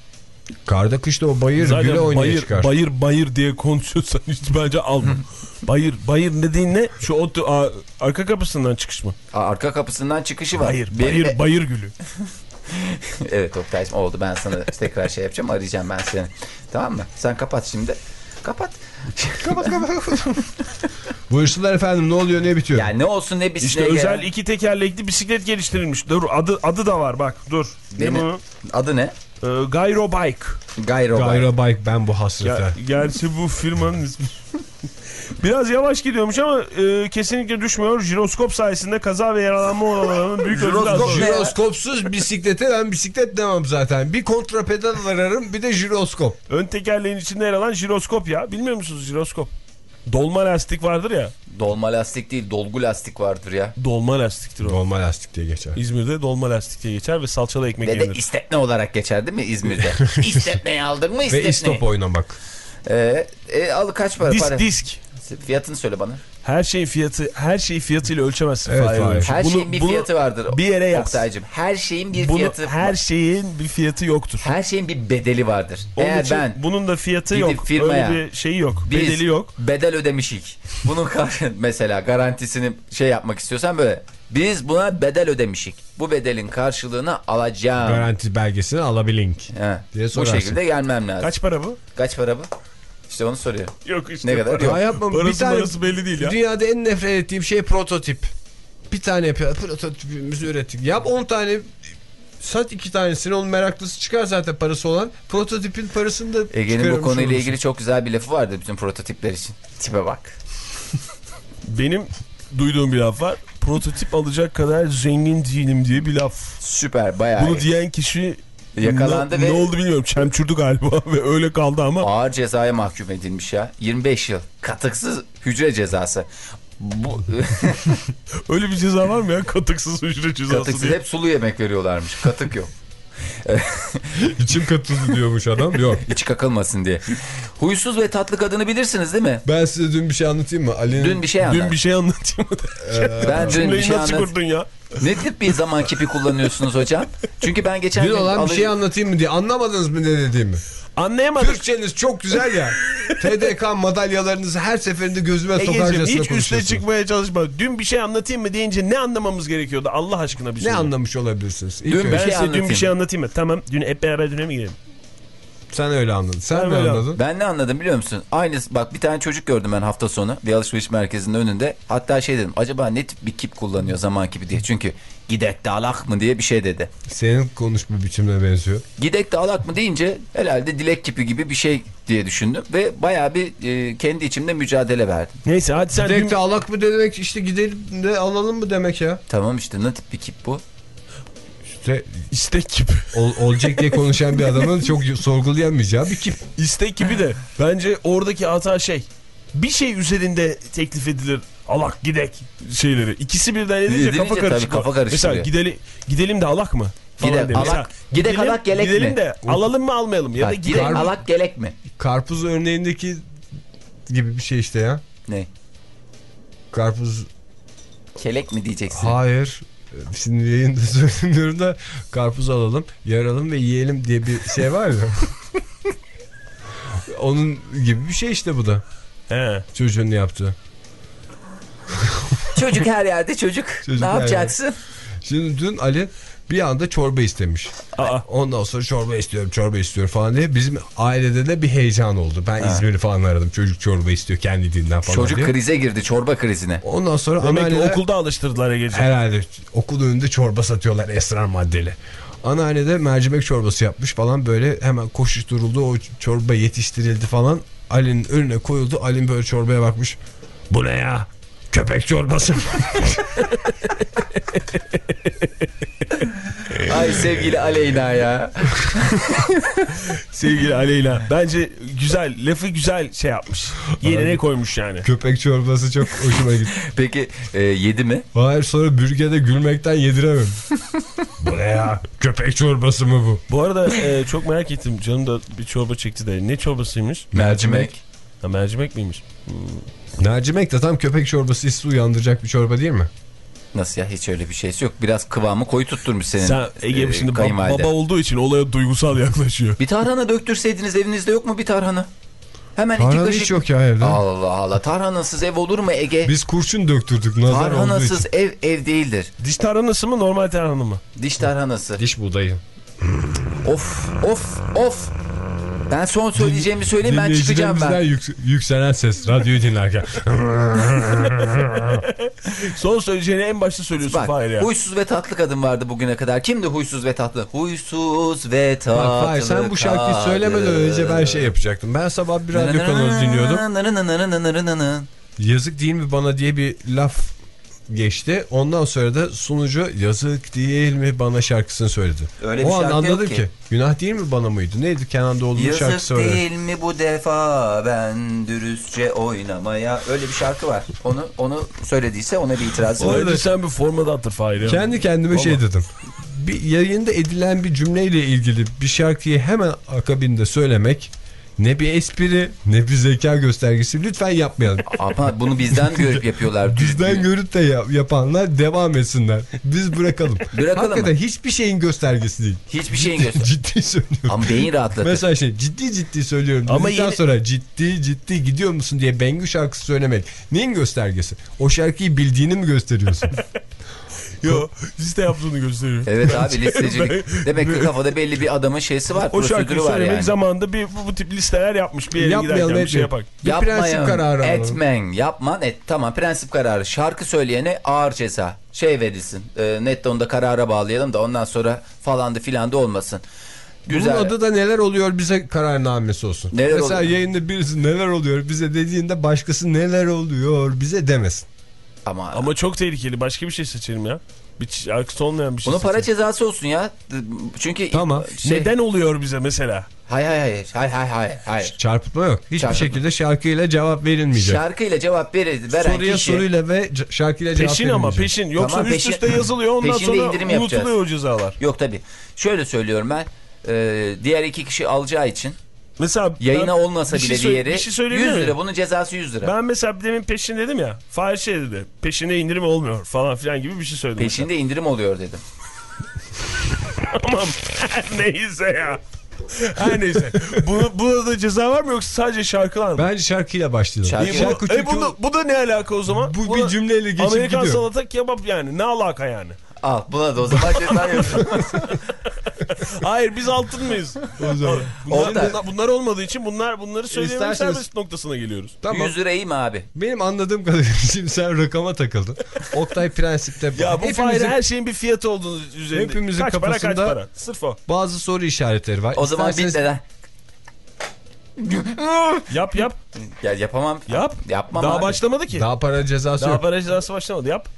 Karda kışta o bayır Zaten güle oynaya bayır, çıkar. bayır bayır diye konuşuyorsan hiç bence alma. bayır bayır dediğin ne? Şu ot, a- arka kapısından çıkış mı? Aa, arka kapısından çıkışı var. Bayır Benim- bayır bayır gülü. Evet Oktay oldu ben sana tekrar şey yapacağım arayacağım ben seni. Tamam mı? Sen kapat şimdi. Kapat. Buyursunlar efendim ne oluyor ne bitiyor? Yani ne olsun ne bitsin. İşte ne özel gelen- iki tekerlekli bisiklet geliştirilmiş. Dur adı adı da var bak dur. Ne? Adı ne? Ee, Gyro Bike. Gyro Bike. Gyro Bike ben bu hasrete. Ya, gerçi bu firmanın ismi. Biraz yavaş gidiyormuş ama e, kesinlikle düşmüyor. Jiroskop sayesinde kaza ve yaralanma oranlarının büyük ölçüde Jiroskop? Jiroskopsuz bisiklete ben bisiklet demem zaten. Bir kontrapedal ararım bir de jiroskop. Ön tekerleğin içinde yer alan jiroskop ya. Bilmiyor musunuz jiroskop? Dolma lastik vardır ya. Dolma lastik değil dolgu lastik vardır ya. Dolma lastiktir o. Normal lastik diye geçer. İzmir'de dolma lastik diye geçer ve salçalı ekmek Ve de yenir. istepne olarak geçer değil mi İzmir'de? İstepneyi aldın mı Ve istepneyi. istop oynamak. Ee, e, al kaç para? Disk para? disk. Fiyatını söyle bana. Her şeyin fiyatı, her şeyi fiyatıyla ölçemezsin. Evet. Her Bunu- şeyin bir bunu fiyatı vardır. Bir yere yaz. Oktay'cığım her şeyin bir Bunu, fiyatı her şeyin bir fiyatı yoktur. her şeyin bir bedeli vardır. Onun Eğer için ben bunun da fiyatı yok. firmaya Öyle bir şeyi yok. biz Bedeli yok. bedel ödemişik. Bunun mesela garantisini şey yapmak istiyorsan böyle biz buna bedel ödemişik. Bu bedelin karşılığını alacağım. Garanti belgesini. He. diye Bu şekilde gelmem lazım. Kaç, Kaç para bu? para bu? İşte onu soruyor. Yok işte. Ne kadar? para. Yok. Ya yapma bir Parası tane parası belli değil ya. dünyada en nefret ettiğim şey prototip. Bir tane yapıyor. Prototipimizi ürettik. Yap 10 tane sat iki tanesini onun meraklısı çıkar zaten parası olan. Prototipin parasını da Ege'nin bu konuyla olursun. ilgili çok güzel bir lafı vardı bütün prototipler için. Tipe bak. Benim duyduğum bir laf var. Prototip alacak kadar zengin değilim diye bir laf. Süper bayağı Bunu iyi. diyen kişi Yakalandı ne, ve- ne oldu bilmiyorum. Çemçürdü galiba ve öyle kaldı ama. ağır cezaya mahkum edilmiş ya. 25 yıl. Katıksız hücre cezası. Bu Öyle bir ceza var mı ya? Katıksız hücre cezası katıksız diye. hep sulu yemek veriyorlarmış. Katık yok. İçim katıldı diyormuş adam. Yok. Hiç kakılmasın diye. Huysuz ve tatlı kadını bilirsiniz değil mi? Ben size dün bir şey anlatayım mı? Ali'nin Dün bir şey anlat. Dün bir şey anlatayım mı? ben dün bir şey anlat. kurdun ya? Ne tip bir zaman kipi kullanıyorsunuz hocam? Çünkü ben geçen Dün gün olan bir alış- şey anlatayım mı diye anlamadınız mı ne dediğimi? Anlayamadım. Türkçeniz çok güzel ya. TDK madalyalarınızı her seferinde gözüme sokarcasına hiç konuşuyorsunuz. çıkmaya çalışma. Dün bir şey anlatayım mı deyince ne anlamamız gerekiyordu Allah aşkına bir Ne söyle. anlamış olabilirsiniz? İlk Dün önce bir Ben şey size dün bir şey anlatayım mı? Tamam. Dün hep beraber düne mi gidelim? sen öyle anladın. Sen Ben mi öyle anladın? Ben ne anladım biliyor musun? Aynı bak bir tane çocuk gördüm ben hafta sonu bir alışveriş merkezinin önünde. Hatta şey dedim acaba ne tip bir kip kullanıyor zaman kipi diye. Çünkü gidek de alak mı diye bir şey dedi. Senin konuşma biçimine benziyor. Gidek de alak mı deyince herhalde dilek kipi gibi bir şey diye düşündüm. Ve bayağı bir e, kendi içimde mücadele verdim. Neyse hadi sen dün... de alak mı demek işte gidelim de alalım mı demek ya. Tamam işte ne tip bir kip bu? İşte istek gibi. ol- olacak diye konuşan bir adamın çok sorgulayamayacağı bir kip. İstek gibi de bence oradaki hata şey. Bir şey üzerinde teklif edilir. Alak gidek şeyleri. İkisi birden edince kafa karışık. kafa. Mesela gidelim, gidelim de alak mı? Gidek, diye. Mesela alak- gidek, gidelim- alak, gelek gidelim mi? de alalım mı almayalım ya Ha, da gidek gidelim. alak gelek mi? Karpuz örneğindeki gibi bir şey işte ya. Ne? Karpuz Kelek mi diyeceksin? hayır. Şimdi yayında söylemiyorum da karpuz alalım, yaralım ve yiyelim diye bir şey var ya. Onun gibi bir şey işte bu da. He. Çocuğun yaptığı. Çocuk her yerde çocuk. Çocuk ne yapacaksın? Şimdi dün Ali bir anda çorba istemiş. Aa. Ondan sonra çorba istiyorum, çorba istiyorum falan diye bizim ailede de bir heyecan oldu. Ben İzmir'i falan aradım. Çocuk çorba istiyor kendi dilinden falan Çocuk diye. krize girdi çorba krizine. Ondan sonra Demek anneanneler- okulda alıştırdılar Ege'ciğim. Herhalde okul önünde çorba satıyorlar esrar maddeli. Anneanne de mercimek çorbası yapmış falan böyle hemen koşuşturuldu o çorba yetiştirildi falan. Ali'nin önüne koyuldu. Ali'nin böyle çorbaya bakmış. Bu ne ya? Köpek çorbası. Ay sevgili Aleyna ya. Sevgili Aleyna. Bence güzel. Lafı güzel şey yapmış. Yerine koymuş yani. Köpek çorbası çok hoşuma gitti. Peki e, yedi mi? Hayır sonra bürgede gülmekten yediremem. bu ne ya? Köpek çorbası mı bu? Bu arada e, çok merak ettim. Canım da bir çorba çekti de. Ne çorbasıymış? Mercimek. Ha, mercimek miymiş? Mercimek de tam köpek çorbası hissi uyandıracak bir çorba değil mi? Nasıl ya hiç öyle bir şeysi yok. Biraz kıvamı koyu tutturmuş senin Sen Ege e, şimdi bab- kayınvalide. baba olduğu için olaya duygusal yaklaşıyor. Bir tarhana döktürseydiniz evinizde yok mu bir tarhana? Hemen iki Tarhana kaşık. hiç yok ya evde. Allah Allah tarhanasız ev olur mu Ege? Biz kurşun döktürdük nazar Tarhanasız ev ev değildir. Diş tarhanası mı normal tarhana mı? Diş tarhanası. Diş buğdayı. Of of of. Ben son söyleyeceğimi söyleyeyim ben çıkacağım ben. Yük- yükselen ses radyoyu dinlerken. Son söyleyeceğini en başta söylüyorsun Bak Fahir ya. huysuz ve tatlı kadın vardı bugüne kadar. Kimdi huysuz ve tatlı? Huysuz ve tatlı Bak Fahir sen bu şarkıyı kadın. söylemeden önce ben şey yapacaktım. Ben sabah bir radyo kanalı dinliyordum. Yazık değil mi bana diye bir laf geçti. Ondan sonra da sunucu yazık değil mi bana şarkısını söyledi. Öyle bir o an anladım ki. ki. Günah değil mi bana mıydı? Neydi Kenan Doğulu'nun şarkısı Yazık öyle. değil mi bu defa ben dürüstçe oynamaya öyle bir şarkı var. Onu onu söylediyse ona bir itirazım var. yüzden sen bir formada attır Fahir. Kendi kendime şey dedim. Bir yayında edilen bir cümleyle ilgili bir şarkıyı hemen akabinde söylemek ne bir espri ne bir zeka göstergesi. Lütfen yapmayalım. Ama bunu bizden görüp yapıyorlar. Bizden görüp de yap- yapanlar devam etsinler. Biz bırakalım. Bırakalım Hakikaten mı? hiçbir şeyin göstergesi değil. Hiçbir şeyin göster. Ciddi söylüyorum. Ama beyin rahatlatır. Mesela şey ciddi ciddi söylüyorum. Ama Ama yine- sonra ciddi ciddi gidiyor musun diye Bengü şarkısı söylemek. Neyin göstergesi? O şarkıyı bildiğini mi gösteriyorsun? Yo, liste yaptığını gösteriyor. Evet abi listecilik. Demek ki kafada belli bir adamın şeysi var. O şarkıyı söylemek yani. zamanında bir bu, bu tip listeler yapmış bir yere Yapmayalım şey giderken bir şey yapak. Bir prensip Yapmayın, kararı alalım. etmen, yapman, et. Tamam prensip kararı. Şarkı söyleyene ağır ceza. Şey verilsin. E, nette onu da karara bağlayalım da ondan sonra falandı filandı olmasın. Güzel. Bunun adı da neler oluyor bize kararnamesi olsun. Neler Mesela oluyor? yayında birisi neler oluyor bize dediğinde başkası neler oluyor bize demesin. Ama, Ama çok tehlikeli. Başka bir şey seçelim ya. Bir şarkısı olmayan bir şey para seçelim. cezası olsun ya. Çünkü Tamam. şey, Neden oluyor bize mesela? Hay hay hay hay hay hay hay. Çarpıtma yok. Hiçbir Çarpıtma. şekilde şarkıyla cevap verilmeyecek. Şarkıyla cevap verir, veren Soruya kişi. soruyla ve şarkıyla cevap Peşin ama verilmeyecek. peşin. Yoksa Tamam, üst peşin- üste yazılıyor ondan sonra indirim yapacağız. unutuluyor o cezalar. Yok tabi. Şöyle söylüyorum ben. e, diğer iki kişi alacağı için Mesela yayına ben olmasa bir bile şey diğeri şey 100 söyleyebilir lira. Bunun cezası 100 lira. Ben mesela demin peşin dedim ya. Fahir şey dedi. Peşine indirim olmuyor falan filan gibi bir şey söyledim. Peşinde indirim oluyor dedim. mesela. Tamam. Neyse ya. Her neyse. Bunu, buna da ceza var mı yoksa sadece şarkılar mı? Bence şarkıyla başlayalım. Şarkı- İyi, bu, Şarkı e, çünkü bu, da, bu da ne alaka o zaman? bu Buna- bir cümleyle geçip Amerikan gidiyor. salata kebap yani. Ne alaka yani? Al buna da o zaman ceza yok. Hayır biz altın mıyız? O zaman. Bunlar, bunlar, bunlar olmadığı için bunlar bunları söyleyelim İsterseniz- serbest noktasına geliyoruz. Tamam. 100 lira iyi mi abi? Benim anladığım kadarıyla şimdi sen rakama takıldın. Oktay prensipte Ya bu hepimizin her şeyin bir fiyatı olduğunu üzerinde. Hepimizin kaç para kaç para? Sırf o. bazı soru işaretleri var. O zaman İsterseniz bir lira. Yap yap. Ya yapamam. Yap. Yapmam Daha abi. başlamadı ki. Daha, Daha para cezası yok. para cezası başlamadı. Yap.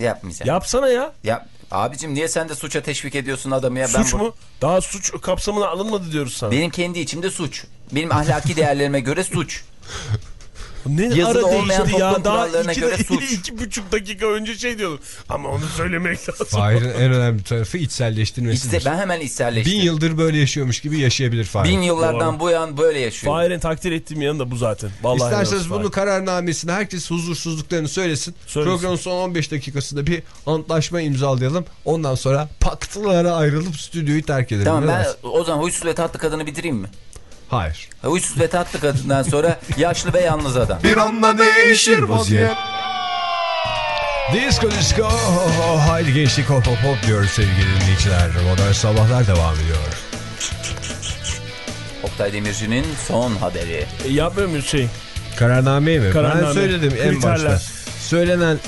Yapmayacağım. Yapsana ya. Yap. Abicim niye sen de suça teşvik ediyorsun adamı ya? suç bu- mu? Daha suç kapsamına alınmadı diyoruz sana. Benim kendi içimde suç. Benim ahlaki değerlerime göre suç. Ne Yazılı ara değişti ya? Daha iki, göre suç. iki buçuk dakika önce şey diyordum. Ama onu söylemek lazım. Fahir'in en önemli tarafı içselleştirmesidir. İşte ben hemen içselleştim. Bin yıldır böyle yaşıyormuş gibi yaşayabilir Fahir. Bin yıllardan bu yan böyle yaşıyor. Fahir'in takdir ettiğim yanı da bu zaten. Vallahi İsterseniz bunu kararnamesine herkes huzursuzluklarını söylesin. Söylesin. Programın son 15 dakikasında bir antlaşma imzalayalım. Ondan sonra paktlara ayrılıp stüdyoyu terk edelim. Tamam ben o zaman huysuz ve tatlı kadını bitireyim mi? Hayır. Huysuz ve tatlı kadından sonra yaşlı ve yalnız adam. Bir anda değişir vaziyet. Disco disco oh, oh, haydi gençlik hop hop hop diyoruz sevgili dinleyiciler. Modern sabahlar devam ediyor. Oktay Demirci'nin son haberi. E, yapmıyor muyuz şey? Kararnameyi mi? Kararname, Ben söyledim en kriterler. başta. Söylenen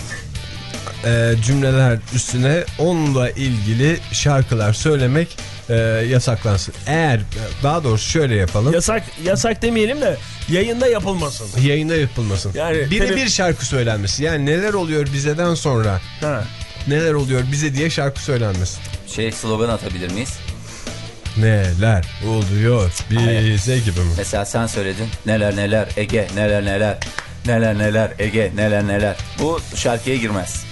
e, cümleler üstüne onunla ilgili şarkılar söylemek e, yasaklansın. Eğer daha doğrusu şöyle yapalım. Yasak yasak demeyelim de yayında yapılmasın. Yayında yapılmasın. Yani Biri bir şarkı söylenmesi. Yani neler oluyor bizeden sonra Ha. neler oluyor bize diye şarkı söylenmesi. Şey slogan atabilir miyiz? Neler oluyor bize gibi mi? Mesela sen söyledin. Neler neler Ege neler neler. Neler neler Ege neler neler. Bu şarkıya girmez.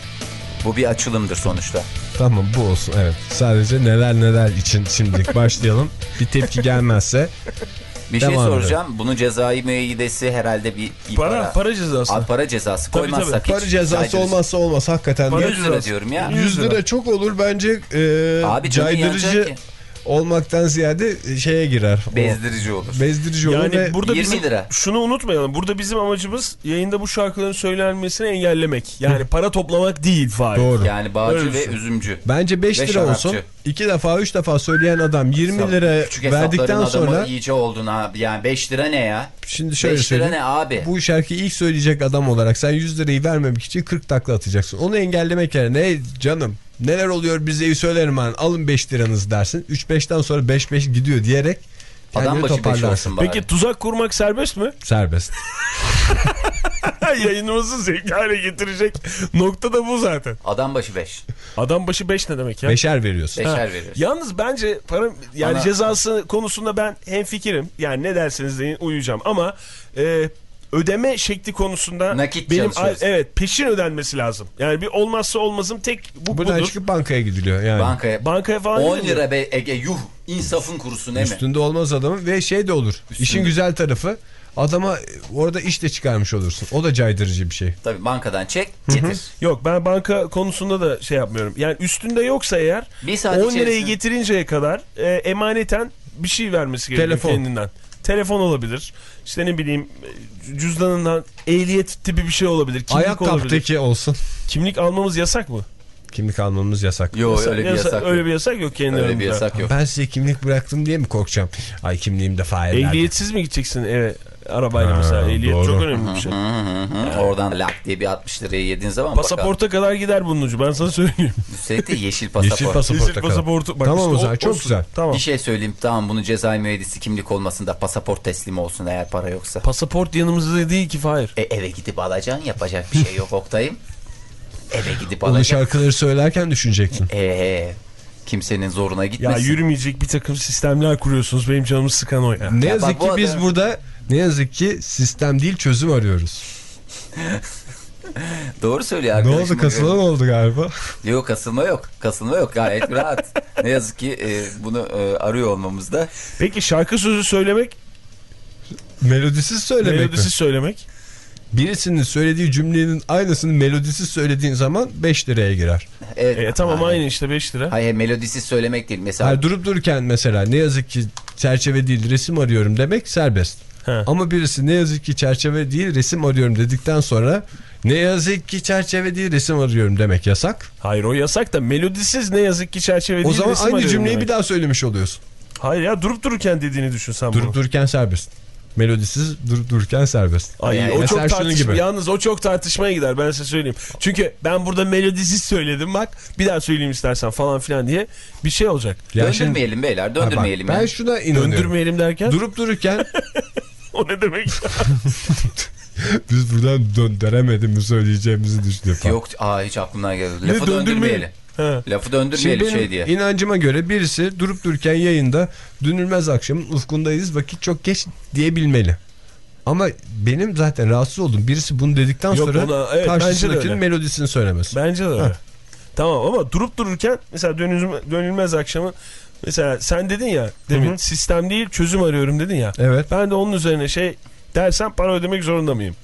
Bu bir açılımdır sonuçta. Tamam bu olsun evet. Sadece neler neler için şimdilik başlayalım. Bir tepki gelmezse Bir şey Devam soracağım. Bunun cezai müeyyidesi herhalde bir, bir Para, para cezası. Abi para cezası Tabii, koymazsak para hiç cezası olmazsa olmaz hakikaten. Para 100 lira cezası. diyorum ya. 100 lira çok olur bence e, Abi caydırıcı. Olmaktan ziyade şeye girer. O Bezdirici olur. bezdirici olur Yani ve burada 20 bizim, lira. şunu unutmayalım. Burada bizim amacımız yayında bu şarkıların söylenmesini engellemek. Yani para toplamak değil Fahir. doğru. Yani bağcı Öyle ve düşün. üzümcü. Bence 5 Ve lira şarapçı. olsun. 2 defa 3 defa söyleyen adam 20 lira Küçük verdikten sonra iyice oldun abi. Yani 5 lira ne ya? şimdi şöyle 5 lira ne abi? Bu şarkıyı ilk söyleyecek adam olarak sen 100 lirayı vermemek için 40 takla atacaksın. Onu engellemek yerine "Ey canım neler oluyor bize iyi söylerim ben alın 5 liranız dersin. 3-5'ten sonra 5-5 gidiyor diyerek Adam başı 5 toparlarsın. olsun bari. Peki tuzak kurmak serbest mi? Serbest. Yayınımızı zevkli hale getirecek nokta da bu zaten. Adam başı 5. Adam başı 5 ne demek ya? Beşer veriyorsun. Beşer verir. Yalnız bence para yani Bana- cezası konusunda ben hemfikirim. Yani ne derseniz deyin uyuyacağım ama e, ödeme şekli konusunda Nakit benim evet peşin ödenmesi lazım. Yani bir olmazsa olmazım tek bu Buradan budur. çıkıp bankaya gidiliyor yani. Bankaya Bankaya falan 10 gidiliyor. lira be Ege yuh insafın kurusu ne mi? Üstünde olmaz adamın ve şey de olur. İşin güzel tarafı adama orada iş de çıkarmış olursun. O da caydırıcı bir şey. Tabii bankadan çek getir. Yok ben banka konusunda da şey yapmıyorum. Yani üstünde yoksa eğer Bir saat 10 lirayı içerisinde- getirinceye kadar e, emaneten bir şey vermesi gerekiyor Telefon. kendinden. Telefon olabilir. İşte ne bileyim cüzdanından ehliyet tipi bir şey olabilir. Kimlik Ayak olabilir. kaptaki olsun. Kimlik almamız yasak mı? Kimlik almamız yasak. Yo Yasak- öyle bir yasa- yasak. Öyle yok. bir yasak yok kendi Öyle bir yasak yok. Ben size kimlik bıraktım diye mi korkacağım? Ay kimliğim de fail nerede? Ehliyetsiz mi gideceksin eve arabayla Ha, mesela? Ehliyet doğru. çok önemli bir şey. Hı hı hı. Oradan lak diye bir 60 liraya yediğin zaman Pasaporta kadar gider bunun ucu ben sana söyleyeyim. bakalım. Üstelik de yeşil pasaport. Yeşil pasaporta Yeşil pasaportu. Bak Tamam işte o zaman çok olsun. güzel. Tamam. Bir şey söyleyeyim tamam bunu cezai müeyyidesi kimlik olmasın da pasaport teslimi olsun eğer para yoksa. Pasaport yanımızda değil ki Fahir. E, eve gidip alacaksın yapacak bir şey yok Oktay'ım. Eve gidip Onu alacaksın. şarkıları söylerken düşüneceksin. Ee, kimsenin zoruna Ya gitmesin. yürümeyecek bir takım sistemler kuruyorsunuz. Benim canımı sıkan o ya. Ne Ya yazık ki biz adam- burada ne yazık ki sistem değil çözüm arıyoruz. Doğru söylüyor Ne arkadaşım. oldu kasılan oldu galiba. Yok kasılma yok. Kasılma yok gayet rahat. ne yazık ki e, bunu e, arıyor olmamızda. Peki şarkı sözü söylemek, Melodisiz söylemek melodisi mi? söylemek. Birisinin söylediği cümlenin aynısını melodisiz söylediğin zaman 5 liraya girer. Evet. E, tamam Hayır. aynı işte 5 lira. Hayır melodisiz söylemek değil. Mesela Yani durup dururken mesela ne yazık ki çerçeve değil resim arıyorum demek serbest. He. Ama birisi ne yazık ki çerçeve değil resim arıyorum dedikten sonra ne yazık ki çerçeve değil resim arıyorum demek yasak. Hayır o yasak da melodisiz ne yazık ki çerçeve O değil. zaman resim aynı arıyorum cümleyi demek. bir daha söylemiş oluyorsun. Hayır ya durup dururken dediğini düşün sen Durup bunu. dururken serbest. Melodisiz durup dururken serbest. Ay, Yani o çok tartışma. gibi. Yalnız o çok tartışmaya gider ben size söyleyeyim. Çünkü ben burada melodisiz söyledim bak bir daha söyleyeyim istersen falan filan diye bir şey olacak. Ya döndürmeyelim beyler Ha bak, döndürmeyelim. ben ya. şuna inanıyorum. Döndürmeyelim derken Durup dururken o ne demek? biz buradan döndüremediğimi söyleyeceğimizi düşünüyorum. Yok aa hiç aklımdan geldi. Lafı döndürmeyelim? döndürmeyelim. He. Lafı döndürmeyelim şey diye. inancıma göre birisi durup dururken yayında dönülmez akşamın ufkundayız vakit çok geç diyebilmeli. Ama benim zaten rahatsız oldum. Birisi bunu dedikten Yok, sonra ona- evet, karşısındakinin melodisini söylemesi. Bence de öyle. Tamam ama durup dururken mesela dönülmez, dönülmez akşamı mesela sen dedin ya demin sistem değil çözüm arıyorum dedin ya. Evet. Ben de onun üzerine şey dersem para ödemek zorunda mıyım?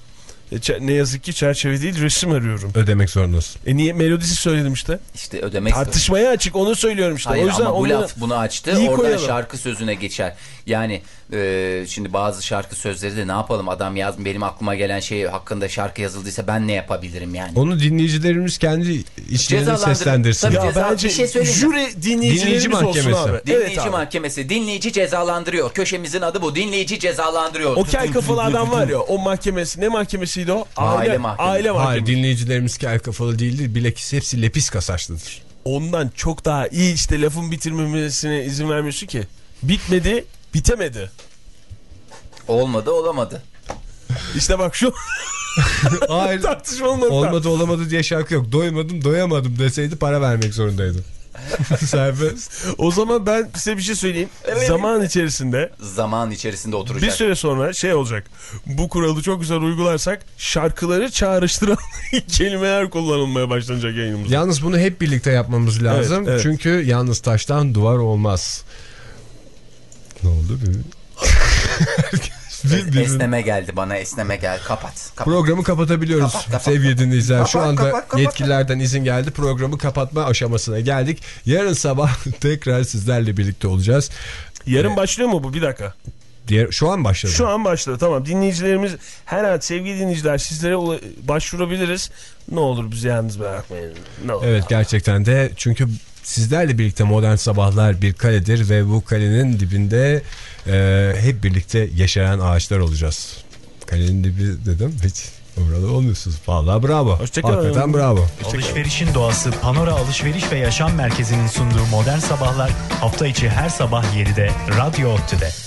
E, ne yazık ki çerçeve değil resim arıyorum. Ödemek zorundasın. E niye melodisi söyledim işte. İşte ödemek Tartışmaya açık onu söylüyorum işte. Hayır o yüzden ama bu onu- laf bunu açtı. İyi Oradan koyalım. şarkı sözüne geçer. Yani e, şimdi bazı şarkı sözleri de ne yapalım adam yaz benim aklıma gelen şey hakkında şarkı yazıldıysa ben ne yapabilirim yani. Onu dinleyicilerimiz kendi Cezalandırın. seslendirsin. Tabii. ya Ceza- bence bir şey söyleyeyim jüri Dinleyici olsun mahkemesi. abi. Dinleyici evet abi. mahkemesi dinleyici cezalandırıyor. Köşemizin adı bu. Dinleyici cezalandırıyor. O kel kafalı adam var ya o mahkemesi ne mahkemesi hangisiydi o? Aile mahkemesi. Aile Hayır mahkemesi. dinleyicilerimiz kel kafalı değildir. Bilakis hepsi lepiska saçlıdır. Ondan çok daha iyi işte lafın bitirmemesine izin vermiyorsun ki. Bitmedi, bitemedi. Olmadı olamadı. İşte bak şu Hayır. tartışmalı nokta. Olmadı olamadı diye şarkı yok. Doymadım doyamadım deseydi para vermek zorundaydı. Serbest. O zaman ben size bir şey söyleyeyim. Zaman içerisinde Zaman içerisinde bir oturacak. süre sonra şey olacak. Bu kuralı çok güzel uygularsak şarkıları çağrıştıran kelimeler kullanılmaya başlanacak yayınımızda. Yalnız bunu hep birlikte yapmamız lazım. Evet, evet. Çünkü yalnız taştan duvar olmaz. Ne oldu? Bir, bir- Esneme geldi bana esneme gel kapat. kapat. Programı kapatabiliyoruz Kapat, kapat, sevgili dinleyiciler. Şu Kapat, anda kapat, kapat. yetkililerden izin geldi. Programı kapatma aşamasına geldik. Yarın sabah tekrar sizlerle birlikte olacağız. Yarın başlıyor mu bu? Bir dakika. Diğer, şu an başladı. Şu an başladı tamam. Dinleyicilerimiz her an sevgili dinleyiciler sizlere başvurabiliriz. Ne olur bizi yalnız bırakmayın. Ne olur. Evet gerçekten de çünkü sizlerle birlikte modern sabahlar bir kaledir ve bu kalenin dibinde e, hep birlikte yaşayan ağaçlar olacağız. Kalenin dibi dedim hiç orada olmuyorsunuz. Vallahi bravo. Hoşçakalın. Hakikaten bravo. Alışverişin doğası Panora Alışveriş ve Yaşam Merkezi'nin sunduğu Modern Sabahlar hafta içi her sabah 7'de Radyo Ottu'da.